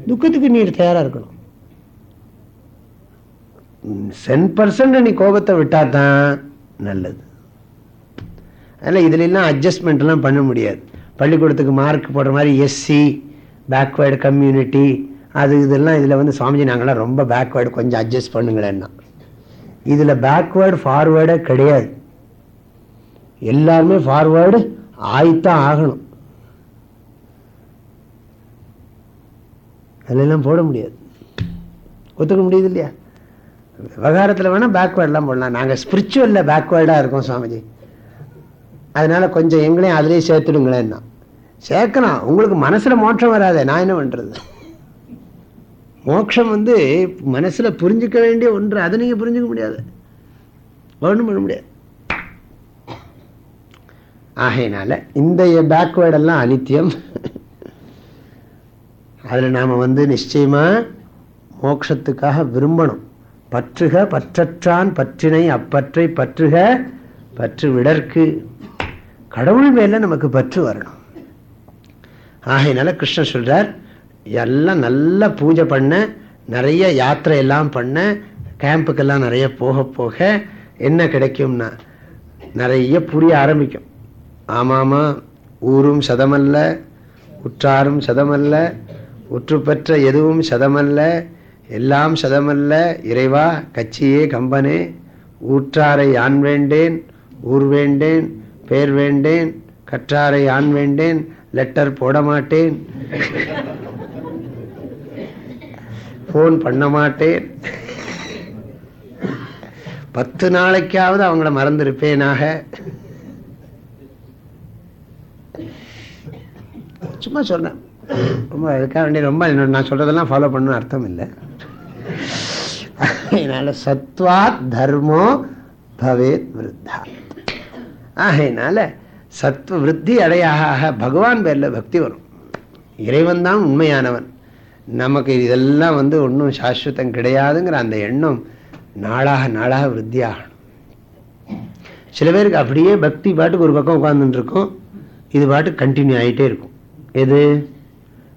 துக்கத்துக்கு நீர் தயாராக இருக்கணும். சென் பர்சன்ட் நீ கோபத்தை விட்டா தான் நல்லது அதில் இதுல எல்லாம் பண்ண முடியாது. பள்ளிக்கூடத்துக்கு மார்க் போடுற மாதிரி எஸ்சி பேக்வேர்டு கம்யூனிட்டி அது இதெல்லாம் இதில் வந்து சுவாமிஜி நாங்களாம் ரொம்ப பேக்வேர்டு கொஞ்சம் அட்ஜஸ்ட் பண்ணுங்களேன்னா. இதில் பேக்வேர்டு ஃபார்வேர்டே கிடையாது. எல்லாருமே ஃபார்வேர்டு ஆயித்தான் ஆகணும். அதிலெல்லாம் போட முடியாது. ஒத்துக்க முடியுது இல்லையா? விவகாரத்தில் வேணால் பேக்வேர்டெலாம் போடலாம். நாங்கள் ஸ்பிரிச்சுவலில் பேக்வேர்டாக இருக்கோம் சுவாமிஜி. அதனால கொஞ்சம் எங்களையும் அதிலே சேர்த்துடுங்களேன்னா சேர்க்கலாம். உங்களுக்கு மனசில் மோட்சம் வராதே நான் என்ன பண்ணுறது மோட்சம் வந்து மனசில் புரிஞ்சுக்க வேண்டிய ஒன்று. அதை நீங்கள் புரிஞ்சுக்க முடியாது. ஒன்றும் பண்ண முடியாது. ஆகையினால இந்த பேக்வேர்டெல்லாம் அனித்தியம். அதில் நாம் வந்து நிச்சயமாக மோட்சத்துக்காக விரும்பணும். பற்றுக பற்றற்றான் பற்றினை அப்பற்றை பற்றுக பற்று விடற்கு. கடவுள் மேல நமக்கு பற்று வரணும். ஆகையினால கிருஷ்ணன் சொல்றார் எல்லாம் நல்லா பூஜை பண்ண நிறைய யாத்திரை எல்லாம் பண்ண கேம்புக்கெல்லாம் நிறைய போக போக என்ன கிடைக்கும்னா நிறைய புரிய ஆரம்பிக்கும். ஆமாமா ஊரும் சதமல்ல உற்றாரும் சதமல்ல உற்றுப்பற்ற எதுவும் சதமல்ல எல்லாம் சதமல்ல. இறைவா கட்சியே கம்பனே ஊற்றாரை ஆண் வேண்டேன் ஊர் வேண்டேன் பேர் வேண்டேன் கற்றாரை ஆண் வேண்டேன் லெட்டர் போட மாட்டேன். போன் பண்ண மாட்டேன். பத்து நாளைக்காவது அவங்கள மறந்துருப்பேனாக. சும்மா சொன்னேன். ரொம்ப அதுக்காக வேண்டிய ரொம்ப நான் சொல்றதெல்லாம் ஃபாலோ பண்ணணும் அர்த்தம் இல்லை அதனால் சத்வாத் தர்மோ பவேத் விருத்தா ஆகையினால சத்வ விருத்தி அடையாக பகவான் பேரில் பக்தி வரும். இறைவன் தான் உண்மையானவன். நமக்கு இதெல்லாம் வந்து ஒன்றும் சாஸ்வதம் கிடையாதுங்கிற அந்த எண்ணம் நாளாக நாளாக விருத்தி ஆகணும் சில பேருக்கு அப்படியே பக்தி பாட்டுக்கு ஒரு பக்கம் உட்காந்துட்டு இருக்கும். இது பாட்டு கண்டினியூ ஆகிட்டே இருக்கும். எது?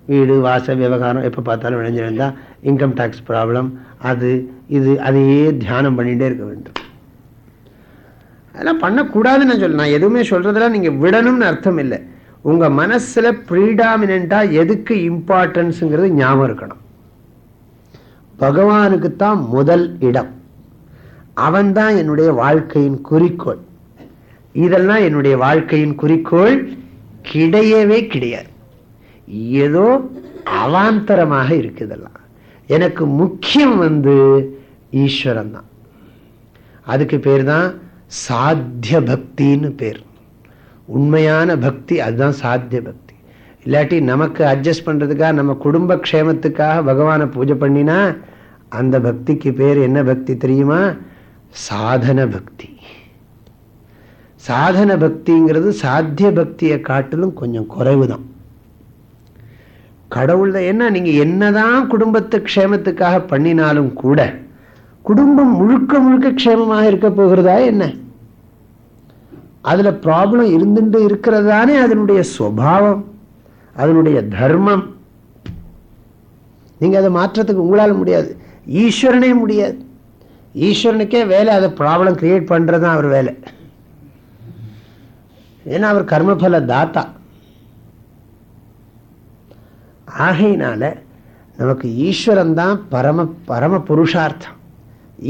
வீடு வாச விவகாரம் எப்போ பார்த்தாலும் விளைஞ்சிருந்தால் இன்கம் டேக்ஸ் ப்ராப்ளம் அது இது அதையே தியானம் பண்ணிகிட்டே இருக்க வேண்டும். அதெல்லாம் பண்ணக்கூடாதுன்னு நான் சொல்ல நான் எதுவுமே சொல்கிறதெல்லாம் நீங்க விடணும்னு அர்த்தம் இல்லை. உங்க மனசுல ப்ரீடாமினாக எதுக்கு இம்பார்ட்டன்ஸுங்கிறது ஞாபகம் இருக்கணும். பகவானுக்குத்தான் முதல் இடம். அவன் தான் என்னுடைய வாழ்க்கையின் குறிக்கோள். இதெல்லாம் என்னுடைய வாழ்க்கையின் குறிக்கோள் கிடையவே கிடையாது. ஏதோ அவாந்தரமாக இருக்குதெல்லாம். எனக்கு முக்கியம் வந்து ஈஸ்வரன் தான். அதுக்கு பேர் தான் சாத்திய பக்தின்னு பேர். உண்மையான பக்தி அதுதான் சாத்திய பக்தி. இல்லாட்டி நமக்கு அட்ஜஸ்ட் பண்றதுக்காக நம்ம குடும்ப க்ஷேமத்துக்காக பகவானை பூஜை பண்ணினா அந்த பக்திக்கு பேர் என்ன பக்தி தெரியுமா? சாதன பக்தி. சாதன பக்திங்கிறது சாத்திய பக்தியை காட்டிலும் கொஞ்சம் குறைவு தான் கடவுள் என்ன? நீங்க என்னதான் குடும்பத்து க்ஷேமத்துக்காக பண்ணினாலும் கூட குடும்பம் முழுக்க முழுக்க க்ஷேமமாக இருக்க போகிறதா என்ன? அதுல ப்ராப்ளம் இருந்துட்டு இருக்கிறதானே அதனுடைய சுவாவம் அதனுடைய தர்மம். நீங்க அதை மாற்றத்துக்கு உங்களால முடியாது ஈஸ்வரனே முடியாது. ஈஸ்வரனுக்கே வேலை அதை ப்ராப்ளம் கிரியேட் பண்றதுதான் அவர் வேலை. ஏன்னா அவர் கர்மபல தாத்தா. ஆகையினால நமக்கு ஈஸ்வரன் தான் பரம பரம புருஷார்த்தம்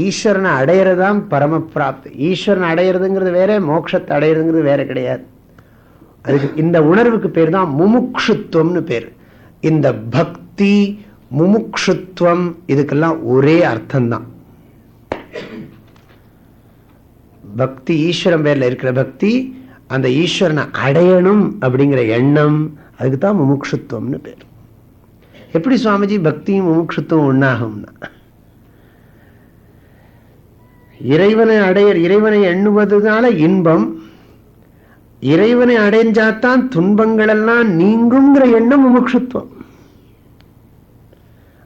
ஈஸ்வரனை அடையிறதான் பரம பிராப்தி ஈஸ்வரனை அடையிறதுங்கிறது வேற மோட்சத்தை அடையிறதுங்கிறது வேற கிடையாது. அதுக்கு இந்த உணர்வுக்கு பேர் தான் முமுக்ஷுத்துவம்னு பேர். இந்த பக்தி முமுக்ஷுத்துவம் இதுக்கெல்லாம் ஒரே அர்த்தம்தான். பக்தி ஈஸ்வரன் பேர்ல இருக்கிற பக்தி அந்த ஈஸ்வரனை அடையணும் அப்படிங்கிற எண்ணம் அதுக்கு தான் முமுக்ஷுத்துவம்னு பேர். எப்படி சுவாமிஜி பக்தியும் முமுட்சுத்துவம் ஒன்றாகும்னா இறைவனை அடைய இறைவனை எண்ணுவதுனால இன்பம். இறைவனை அடைஞ்சாத்தான் துன்பங்கள் எல்லாம் நீங்குங்கிற எண்ணம் முமுட்சுத்துவம்.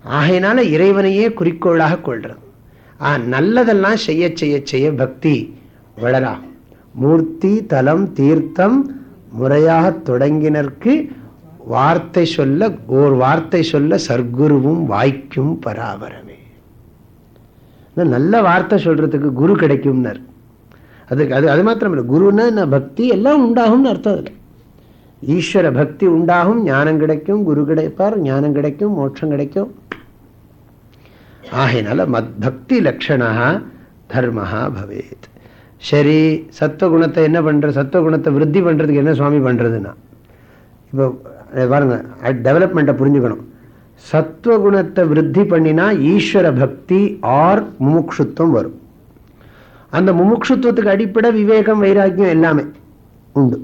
ஆகையினால இறைவனையே குறிக்கோளாக கொள்றது. ஆ நல்லதெல்லாம் செய்ய செய்ய செய்ய பக்தி வளராகும் மூர்த்தி தலம் தீர்த்தம் முறையாக தொடங்கினருக்கு வார்த்தை சொல்ல ஓர் வார்த்தை சொல்ல சர்க்குருவும் வாய்க்கும் பராபரமே. நல்ல வார்த்தை சொல்றதுக்கு குரு கிடைக்கும்னர். அதுக்கு அது அது மாத்திரம் இல்லை குருன்னா என்ன? பக்தி எல்லாம் உண்டாகும்னு அர்த்தம் அதில். ஈஸ்வர பக்தி உண்டாகும் ஞானம் கிடைக்கும் குரு கிடைப்பார் ஞானம் கிடைக்கும் மோட்சம் கிடைக்கும். ஆகையினால மத் பக்தி லட்சணா தர்மஹா பவேத். சரி சத்துவகுணத்தை என்ன பண்ணுற சத்துவகுணத்தை விருத்தி பண்றதுக்கு என்ன சுவாமி பண்ணுறதுன்னா இப்போ பாருங்க டெவலப்மெண்ட்டை புரிஞ்சுக்கணும். சத்துவகுணத்தை விருத்தி பண்ணினா ஈஸ்வர பக்தி ஆர் முமுட்சுத்துவம் வரும். அந்த முமுட்சுத்துவத்துக்கு அடிப்படை விவேகம் வைராக்கியம் எல்லாமே உண்டு.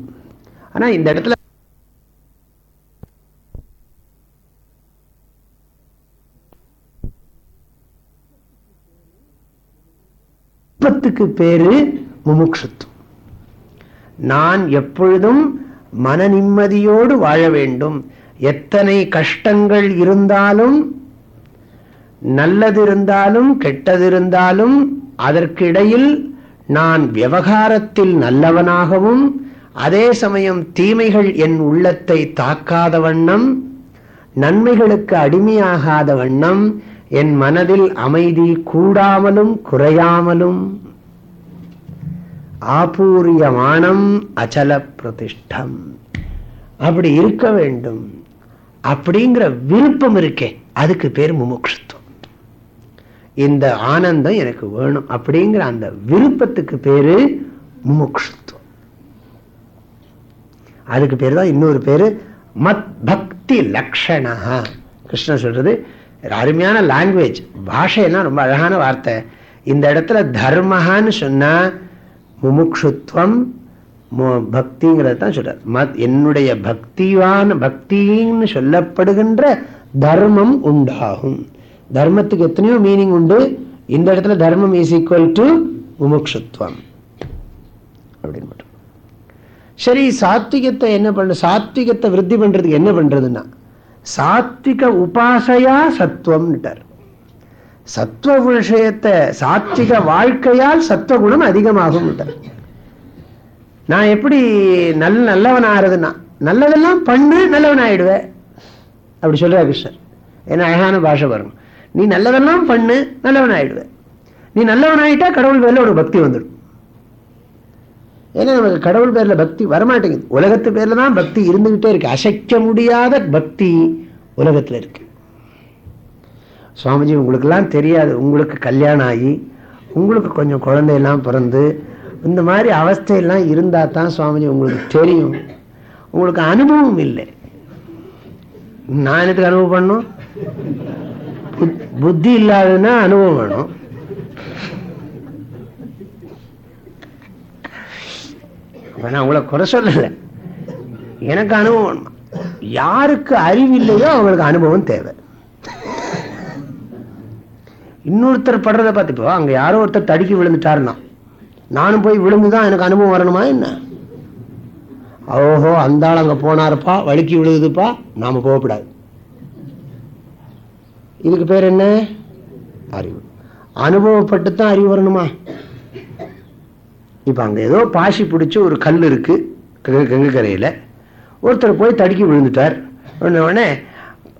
ஆனால் இந்த இடத்துல பேரு முமுட்சுத்துவம் நான் எப்பொழுதும் மன நிம்மதியோடு வாழ வேண்டும். எத்தனை கஷ்டங்கள் இருந்தாலும் நல்லது இருந்தாலும் கெட்டது இருந்தாலும் அதற்கிடையில் நான் விவகாரத்தில் நல்லவனாகவும் அதே சமயம் தீமைகள் என் உள்ளத்தை தாக்காத வண்ணம் நன்மைகளுக்கு அடிமையாகாத வண்ணம் என் மனதில் அமைதி கூடாமலும் குறையாமலும் ஆபூரியமானம் அச்சல பிரதிஷ்டம். அப்படி இருக்க வேண்டும். அப்படிங்கிற விருப்பம் இருக்கே அதுக்கு பேர் முமுட்சுத்துவம் இந்த ஆனந்தம் எனக்கு வேணும் அப்படிங்கிற அந்த விருப்பத்துக்கு பேரு முமுட்சுத்துவம் அதுக்கு பேர் தான் இன்னொரு பேரு மத் பக்தி லக்ஷணா கிருஷ்ணன் சொல்றது அருமையான லாங்குவேஜ் பாஷைன்னா ரொம்ப அழகான வார்த்தை. இந்த இடத்துல தர்மஹான்னு சொன்னா முமுட்சுத்வம் பக்திங்கிறத தான் சொல்றார் மத் என்னுடைய பக்திவான பக்தின்னு சொல்லப்படுகின்ற தர்மம் உண்டாகும். தர்மத்துக்கு எத்தனையோ மீனிங் உண்டு. இந்த இடத்துல தர்மம் இஸ் ஈக்குவல் டு முமுட்சுத்வம் அப்படின்னு மட்டும். சரி சாத்விகத்தை என்ன பண்ண சாத்விகத்தை விருத்தி பண்றதுக்கு என்ன பண்றதுன்னா சாத்விக உபாசையா சத்துவம்னுட்டார். சத்துவ விஷயத்தை சாத்விக வாழ்க்கையால் சத்துவகுணம் அதிகமாகும் நான் எப்படி நல்ல நல்லவன் ஆகிறதுனா நல்லதெல்லாம் பண்ணு நல்லவன் ஆயிடுவேன் அப்படி சொல்ற கிருஷ்ணர் என்ன அழகான பாஷை வரும் நீ நல்லதெல்லாம் பண்ணு நல்லவன் ஆயிடுவேன் நீ நல்லவன் ஆயிட்டா கடவுள் பேர்ல ஒரு பக்தி வந்துடும். ஏன்னா நமக்கு கடவுள் பேர்ல பக்தி வரமாட்டேங்குது. உலகத்து பேர்ல தான் பக்தி இருந்துகிட்டே இருக்கு. அசைக்க முடியாத பக்தி உலகத்துல இருக்கு. சுவாமிஜி உங்களுக்கெல்லாம் தெரியாது. உங்களுக்கு கல்யாணம் ஆகி உங்களுக்கு கொஞ்சம் குழந்தையெல்லாம் பிறந்து இந்த மாதிரி அவஸ்தையெல்லாம் இருந்தா தான் சுவாமிஜி உங்களுக்கு தெரியும். உங்களுக்கு அனுபவம் இல்லை. நான் எனக்கு அனுபவம் பண்ணும் புத்தி இல்லாததுன்னா அனுபவம் வேணும். நான் உங்களை குறை சொல்லலை. எனக்கு அனுபவம் யாருக்கு அறிவு இல்லையோ அவங்களுக்கு அனுபவம் தேவை. இன்னொருத்தர் படுறத பார்த்துப்போ அங்க யாரோ ஒருத்தர் தடுக்கி விழுந்துட்டாருன்னா நானும் போய் விழுந்துதான் எனக்கு அனுபவம் வரணுமா என்ன? ஓஹோ அந்த ஆள் அங்க போனாருப்பா வழுக்கி விழுகுதுப்பா நாம போகக்கூடாது. இதுக்கு பேர் என்ன? அறிவு. அனுபவப்பட்டு தான் அறிவு வரணுமா? இப்ப அங்க ஏதோ பாசி பிடிச்சி ஒரு கல் இருக்கு கங்கைக்கரையில. ஒருத்தர் போய் தடுக்கி விழுந்துட்டார். உடனே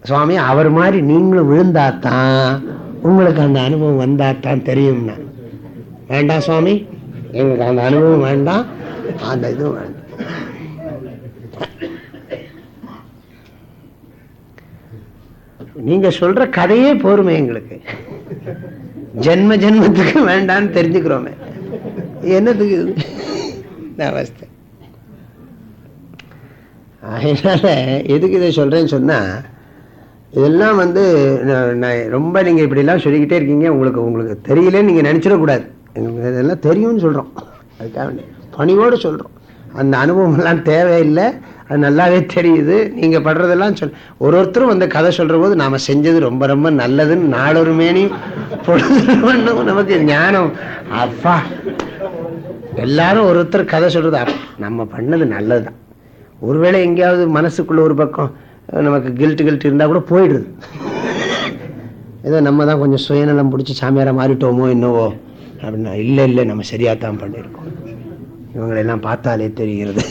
சுவாமி அவர் மாதிரி நீங்களும் விழுந்தாத்தான் உங்களுக்கு அந்த அனுபவம் வந்தாத்தான் தெரியும்னா. வேண்டாம் சுவாமி? எங்களுக்கு அந்த அனுபவம் வேண்டாம் அந்த இதுவும் வேண்டாம் நீங்க சொல்ற கதையே போருமே எங்களுக்கு. ஜென்ம ஜென்மத்துக்கு வேண்டான்னு தெரிஞ்சுக்கிறோமே. என்னத்துக்கு இது? அவஸ்தை அதனால எதுக்கு இதை சொல்றேன்னு சொன்னா இதெல்லாம் வந்து நான் ரொம்ப நீங்கள் இப்படிலாம் சொல்லிக்கிட்டே இருக்கீங்க உங்களுக்கு உங்களுக்கு தெரியலன்னு நீங்கள் நினச்சிடக்கூடாது. எங்களுக்கு இதெல்லாம் தெரியும்னு சொல்கிறோம் அதுக்காக வேண்டிய பணிவோடு சொல்கிறோம் அந்த அனுபவம்லாம் தேவையில்லை. அது நல்லாவே தெரியுது. நீங்கள் படுறதெல்லாம் சொல் ஒரு ஒருத்தரும் வந்து கதை சொல்கிற போது நாம் செஞ்சது ரொம்ப ரொம்ப நல்லதுன்னு நாளொரு மேனி பொழுது நமக்கு ஞானம். அப்பா! எல்லாரும் ஒருத்தர் கதை சொல்கிறது நம்ம பண்ணது நல்லதுதான். ஒருவேளை எங்கேயாவது மனசுக்குள்ள ஒரு பக்கம் நமக்கு கில்ட்டு கில்ட் இருந்தா கூட போயிடுது. ஏதோ நம்ம தான் கொஞ்சம் சுயநலம் பிடிச்சி சாமியாராக மாறிட்டோமோ என்னவோ. அப்படின்னா இல்லை இல்லை நம்ம சரியாத்தான் பண்ணியிருக்கோம் இவங்களெல்லாம் பார்த்தாலே தெரிகிறது.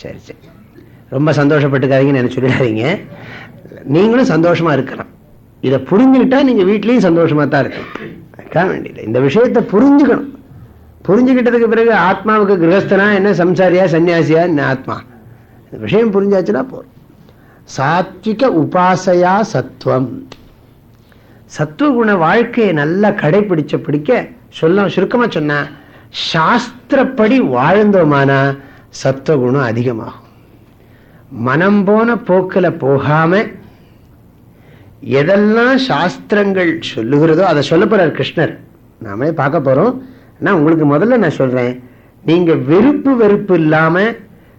சரி சரி. ரொம்ப சந்தோஷப்பட்டுக்காதீங்கன்னு என்ன சொல்லிடாதீங்க. நீங்களும் சந்தோஷமா இருக்கலாம். இதை புரிஞ்சுக்கிட்டா நீங்க வீட்லேயும் சந்தோஷமா தான் இருக்கலாம். அதுக்காக வேண்டியது இந்த விஷயத்தை புரிஞ்சுக்கணும். புரிஞ்சுக்கிட்டதுக்கு பிறகு ஆத்மாவுக்கு கிரகஸ்தனா என்ன சம்சாரியா சன்னியாசியா என்ன ஆத்மா? இந்த விஷயம் புரிஞ்சாச்சுன்னா போதும் சாத்விக உபாசையா சத்துவம் சத்துவகுண வாழ்க்கையை நல்லா கடைபிடிச்ச பிடிக்க சொல்ல சுருக்கமா சொன்னா சாஸ்திரப்படி வாழ்ந்தோமானா சத்துவகுணம் அதிகமாகும். மனம் போன போக்கில் போகாம எதெல்லாம் சாஸ்திரங்கள் சொல்லுகிறதோ அதை சொல்ல போறார் கிருஷ்ணர். நாமே பார்க்க போறோம். நான் உங்களுக்கு முதல்ல நான் சொல்றேன். நீங்க வெறுப்பு வெறுப்பு இல்லாம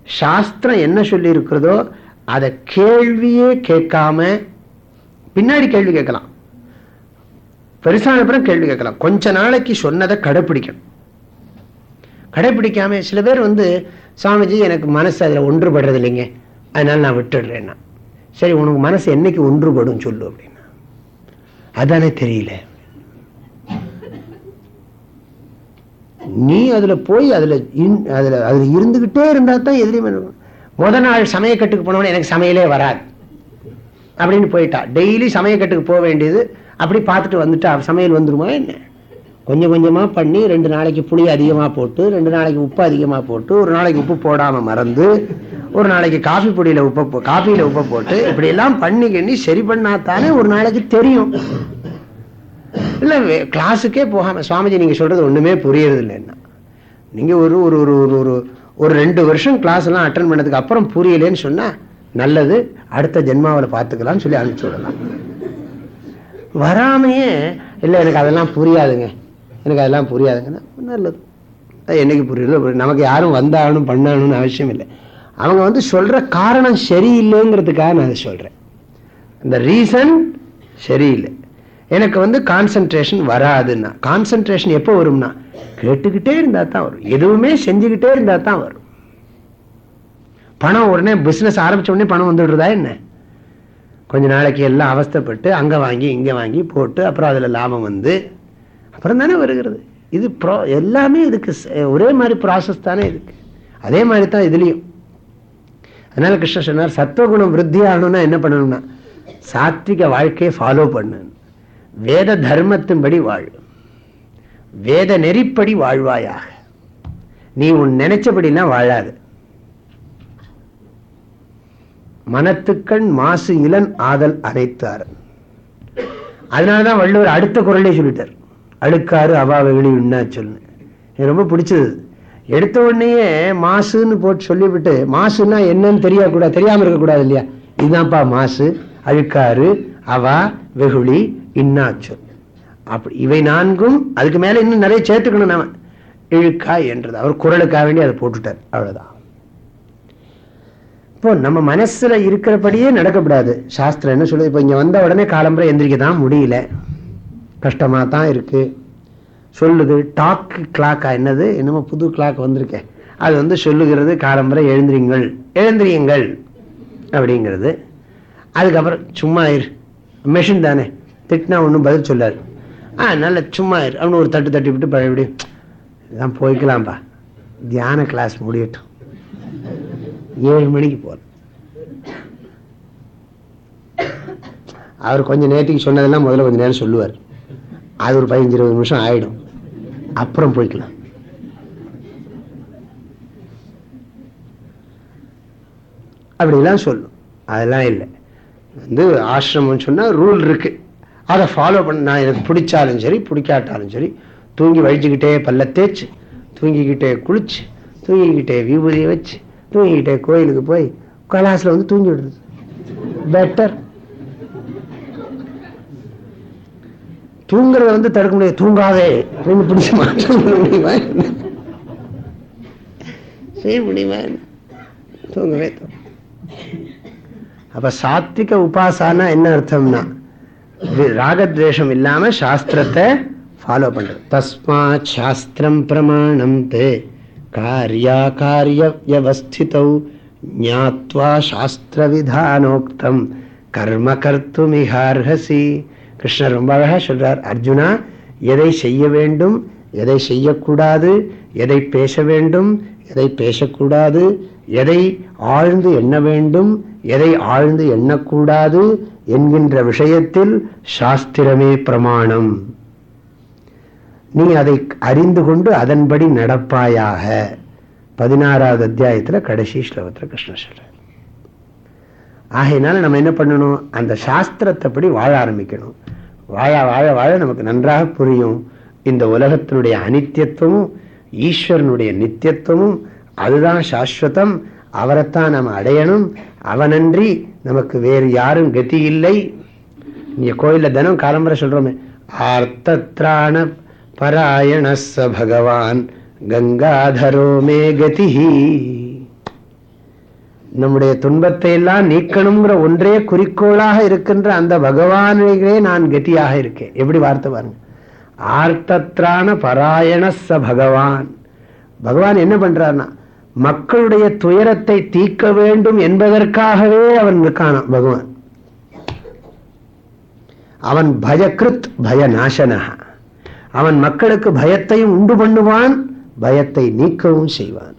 சாஸ்திரம் என்ன சொல்லி இருக்கிறதோ அதை கேள்வியே கேட்காம பின்னாடி கேள்வி கேட்கலாம். பெருசான அப்புறம் கேள்வி கேட்கலாம். கொஞ்ச நாளைக்கு சொன்னதை கடைப்பிடிக்கணும். கடைப்பிடிக்காம சில பேர் வந்து சுவாமிஜி எனக்கு மனசு அதில் ஒன்றுபடுறது இல்லைங்க அதனால நான் விட்டுடுறேன்னா. சரி உனக்கு மனசு என்னைக்கு ஒன்றுபடும் சொல்லு அப்படின்னா. அதானே தெரியல. நீ அதுல போய் அதுல அதுல அதுல இருந்துகிட்டே இருந்தா தான் எதிரியுமே முத நாள் சமயக்கட்டுக்கு போனவொடனே எனக்கு சமையலே வராது. அப்படின்னு போயிட்டா. டெய்லி சமயக்கட்டுக்கு போக வேண்டியது. அப்படி பார்த்துட்டு வந்துட்டா. சமையல் வந்துருமா என்ன? கொஞ்சம் கொஞ்சமாக பண்ணி ரெண்டு நாளைக்கு புளி அதிகமாக போட்டு ரெண்டு நாளைக்கு உப்பு அதிகமாக போட்டு ஒரு நாளைக்கு உப்பு போடாமல் மறந்து ஒரு நாளைக்கு காஃபி பொடியில் உப்பை காஃபியில் உப்பை போட்டு இப்படியெல்லாம் பண்ணி கண்ணி சரி பண்ணாதானே ஒரு நாளைக்கு தெரியும். இல்லை கிளாஸுக்கே போகாமல் சுவாமிஜி நீங்கள் சொல்கிறது ஒன்றுமே புரியறது இல்லைன்னா நீங்கள் ஒரு ஒரு ஒரு ஒரு ஒரு ஒரு ரெண்டு வருஷம் கிளாஸ் எல்லாம் அட்டன் பண்ணதுக்கு அப்புறம் புரியலேன்னு சொன்னால் நல்லது அடுத்த ஜென்மாவில் பார்த்துக்கலாம்னு சொல்லி அனுப்பிச்சி விடலாம். வராமையே இல்லை எனக்கு அதெல்லாம் புரியாதுங்க. எனக்கு அதெல்லாம் புரியாதுங்கன்னா நல்லது. என்னைக்கு புரியல நமக்கு யாரும் வந்தாலும் பண்ணணும்னு அவசியம் இல்லை. அவங்க வந்து சொல்கிற காரணம் சரியில்லைங்கிறதுக்காக நான் அதை சொல்கிறேன் இந்த ரீசன் சரியில்லை. எனக்கு வந்து கான்சன்ட்ரேஷன் வராதுன்னா. கான்சன்ட்ரேஷன் எப்போ வரும்னா? கேட்டுக்கிட்டே இருந்தா தான் வரும். எதுவுமே செஞ்சுக்கிட்டே இருந்தா தான் வரும். பணம் உடனே பிஸ்னஸ் ஆரம்பிச்ச உடனே பணம் வந்துடுறதா என்ன? கொஞ்ச நாளைக்கு எல்லாம் அவஸ்தப்பட்டு அங்கே வாங்கி இங்கே வாங்கி போட்டு அப்புறம் அதுல லாபம் வந்து அப்புறம் தானே வருகிறது. இது ப்ரோ எல்லாமே இதுக்கு ஒரே மாதிரி ப்ராசஸ் தானே இருக்கு. அதே மாதிரி தான் இதுலேயும். அதனால கிருஷ்ணன் சொன்னார் சத்துவகுணம் விருத்தி ஆகணும்னா என்ன பண்ணணும்னா சாத்விக வாழ்க்கையை ஃபாலோ பண்ணு வேத தர்மத்தின்படி வாழ். வேத நெறிப்படி வாழ்வாயாக. நீ உன் நினைச்சபடினா வாழாது. மனத்துக்கண் மாசு இளன் ஆதல் அனைத்தார் அதனாலதான் வள்ளுவர் அடுத்த குரலே சொல்லிட்டார். அழுக்காறு அவா வெகுளி உண்ணா சொல்லு எனக்கு ரொம்ப பிடிச்சது. எடுத்த உடனேயே மாசுன்னு போட்டு சொல்லிவிட்டு மாசுன்னா என்னன்னு தெரியக்கூடாது தெரியாமல் இருக்கக்கூடாது இல்லையா? இதுதான்ப்பா மாசு அழுக்காறு அவா வெகுளி இன்னாச்சு. அப்படி இவை நான்கும் அதுக்கு மேல இன்னும் நிறைய சேர்த்துக்கணும் நம்ம இழுக்காய் என்றது. அவர் குரலுக்காக வேண்டி அதை போட்டுட்டார். அவ்வளவுதான். இப்போ நம்ம மனசுல இருக்கிறபடியே நடக்கப்படாது. சாஸ்திரம் என்ன சொல்லுது? இப்போ இங்க வந்த உடனே காலம்புரை எந்திரிக்க தான் முடியல. கஷ்டமா தான் இருக்கு. சொல்லுது டாக் கிளாக்கா என்னது? என்னமோ புது கிளாக் வந்திருக்கேன் அது வந்து சொல்லுகிறது காலம்பரை எழுந்திரிங்கள். எழுந்திரியுங்கள். அப்படிங்கிறது. அதுக்கப்புறம் சும்மா இரு. மெஷின் தானே. திட்டினா ஒன்றும் பதில் சொல்லார் ஆ நல்ல சும்மா இரு. அப்படின்னு ஒரு தட்டு தட்டி விட்டு பழையபடி இதான் போய்க்கலாம்ப்பா தியான கிளாஸ் முடியட்டும். ஏழு மணிக்கு போகலாம் அவர் கொஞ்சம் நேரத்துக்கு சொன்னதெல்லாம் முதல்ல கொஞ்சம் நேரம் சொல்லுவார். அது ஒரு பதினஞ்சு இருபது நிமிஷம் ஆயிடும். அப்புறம் போய்க்கலாம். அப்படிலாம் சொல்லும். அதெல்லாம் இல்லை. வந்து ஆசிரமம்னு சொன்னால் ரூல் இருக்கு. அதை ஃபாலோ பண்ண நான் எனக்கு பிடிச்சாலும் சரி பிடிக்காட்டாலும் சரி தூங்கி வழிச்சுக்கிட்டே பல்ல தேய்ச்சு தூங்கிக்கிட்டே குளிச்சு தூங்கிக்கிட்டே விபூதியை வச்சு தூங்கிக்கிட்டே கோயிலுக்கு போய் கலாசில் வந்து தூங்கி விடுறது. பெட்டர் தூங்குறத வந்து தடுக்க முடியாது. தூங்காதே. அப்படின்னு பிடிச்சி மாற்ற முடியுமா? செய்ய முடியுமா? தூங்கவே அப்போ அப்ப சாத்விக உபாசானா என்ன அர்த்தம்னா ராகத்வேஷம் இல்லாம சாஸ்திரத்தை ஃபாலோ பண்றது. தஸ்மாத் சாஸ்திரம் பிரமாணம் தே. காரியா காரிய வியவஸ்திதௌ. ஞாத்வா சாஸ்திர விதானோக்தம் கர்ம கர்த்து மிகார்ஹசி கிருஷ்ணர் ரொம்ப அழகா சொல்றார் அர்ஜுனா எதை செய்ய வேண்டும் எதை செய்யக்கூடாது எதை பேச வேண்டும் எதை பேசக்கூடாது எதை ஆழ்ந்து எண்ண வேண்டும் எதை ஆழ்ந்து எண்ணக்கூடாது என்கின்ற விஷயத்தில் சாஸ்திரமே பிரமாணம். நீ அதை அறிந்து கொண்டு அதன்படி நடப்பாயாக. பதினாறாவது அத்தியாயத்துல கடைசி ஸ்லோகத்தில் கிருஷ்ணன் சொல்ற. ஆகையினால நம்ம என்ன பண்ணணும்? அந்த சாஸ்திரத்தைப்படி வாழ ஆரம்பிக்கணும். வாழ வாழ வாழ நமக்கு நன்றாக புரியும். இந்த உலகத்தினுடைய அனித்தியத்துவமும் ஈஸ்வரனுடைய நித்தியத்துவமும் அதுதான் சாஸ்வதம். அவரைத்தான் நாம் அடையணும். அவனன்றி நமக்கு வேறு யாரும் கதி இல்லை. இங்கே கோயில்ல தினம் காலம்பரை சொல்றோமே. ஆர்த்தத்ராண பராயண பகவான் கங்காதரோ மே கதி. நம்முடைய துன்பத்தை எல்லாம் நீக்கணுங்கிற ஒன்றே குறிக்கோளாக இருக்கின்ற அந்த பகவானிலே நான் கதியாக இருக்கேன். எப்படி வார்த்தை பாருங்க. ஆர்த்தத்ரான பராயண ச பகவான். பகவான் என்ன பண்றாருன்னா மக்களுடைய துயரத்தை தீர்க்க வேண்டும் என்பதற்காகவே அவன் இருக்கான பகவான். அவன் பயக்ருத் பய நாசனக அவன் மக்களுக்கு பயத்தையும் உண்டு பண்ணுவான் பயத்தை நீக்கவும் செய்வான்.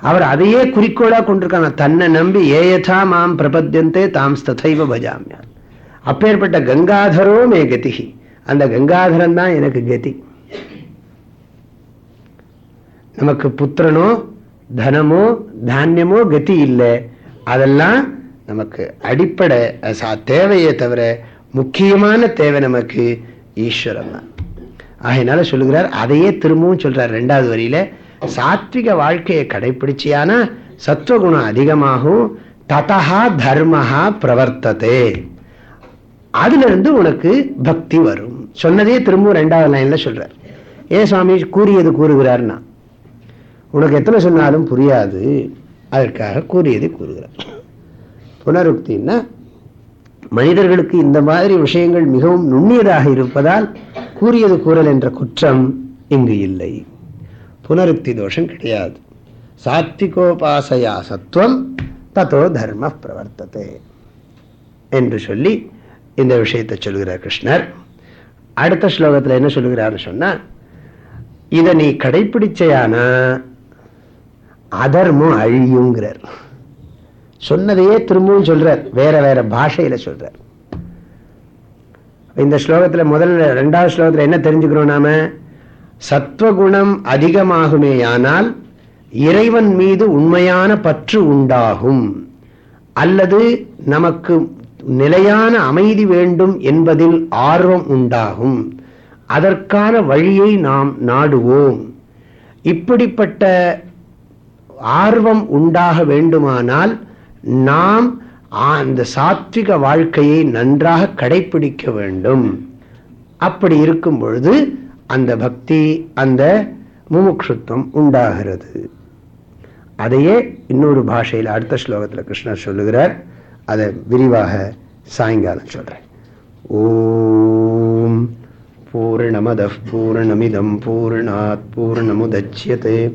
அவர் அதையே குறிக்கோளா கொண்டிருக்கான. தன்னை நம்பி ஏயதா மாம் பிரபத்தியந்தே தாம் ததைவ பஜாமியான். அப்பேற்பட்ட கங்காதரோ மே கதி அந்த கங்காதரன் தான் எனக்கு கதி. நமக்கு புத்திரனோ தனமோ தானியமோ கதி இல்லை. அதெல்லாம் நமக்கு அடிப்படை தேவையே தவிர முக்கியமான தேவை நமக்கு ஈஸ்வரன் தான். ஆகையினால சொல்லுகிறார் அதையே திரும்பவும் சொல்றார் ரெண்டாவது வரியில சாத்விக வாழ்க்கையை கடைபிடிச்சியானா சத்துவகுணம் அதிகமாகும் ததா தர்மஹா பிரவர்த்ததே. அதுல இருந்து உனக்கு பக்தி வரும். சொன்னதே திரும்பவும் ரெண்டாவது லைன்ல சொல்றார். ஏன் சுவாமி கூறியது கூறுகிறார்னா உனக்கு எத்தனை சொன்னாலும் புரியாது. அதற்காக கூறியதை கூறுகிறார். புனருக்தின்னா மனிதர்களுக்கு இந்த மாதிரி விஷயங்கள் மிகவும் நுண்ணியதாக இருப்பதால் கூறியது கூறல் என்ற குற்றம் இங்கு இல்லை. புனருக்தி தோஷம் கிடையாது. சாத்விகோபாசையா சத்துவம் தத்தோ தர்ம பிரவர்த்ததே என்று சொல்லி இந்த விஷயத்தை சொல்கிறார் கிருஷ்ணர். அடுத்த ஸ்லோகத்தில் என்ன சொல்கிறார்னு சொன்னா இதை நீ கடைபிடிச்சையானா அதர்மம் அழியுங்கிறார். சொன்னதையே திரும்பவும் சொல்றார். வேற வேற பாஷையில சொல்றார். இந்த ஸ்லோகத்துல முதல்ல ரெண்டாவது ஸ்லோகத்துல என்ன தெரிஞ்சுக்கிறோம் நாம? சத்வகுணம் அதிகமாகுமேயானால் இறைவன் மீது உண்மையான பற்று உண்டாகும். அல்லது நமக்கு நிலையான அமைதி வேண்டும் என்பதில் ஆர்வம் உண்டாகும். அதற்கான வழியை நாம் நாடுவோம். இப்படிப்பட்ட ஆர்வம் உண்டாக வேண்டுமானால் நாம் அந்த சாத்விக வாழ்க்கையை நன்றாக கடைபிடிக்க வேண்டும். அப்படி இருக்கும் பொழுது அந்த பக்தி அந்த முமுட்சுத்துவம் உண்டாகிறது. அதையே இன்னொரு பாஷையில் அடுத்த ஸ்லோகத்தில் கிருஷ்ணர் சொல்லுகிறார். அதை விரிவாக சாயங்காலம் சொல்றேன். ஓம் பூர்ணமத பூர்ணமிதம் பூர்ணாத் பூர்ணமுதட்சியத்தை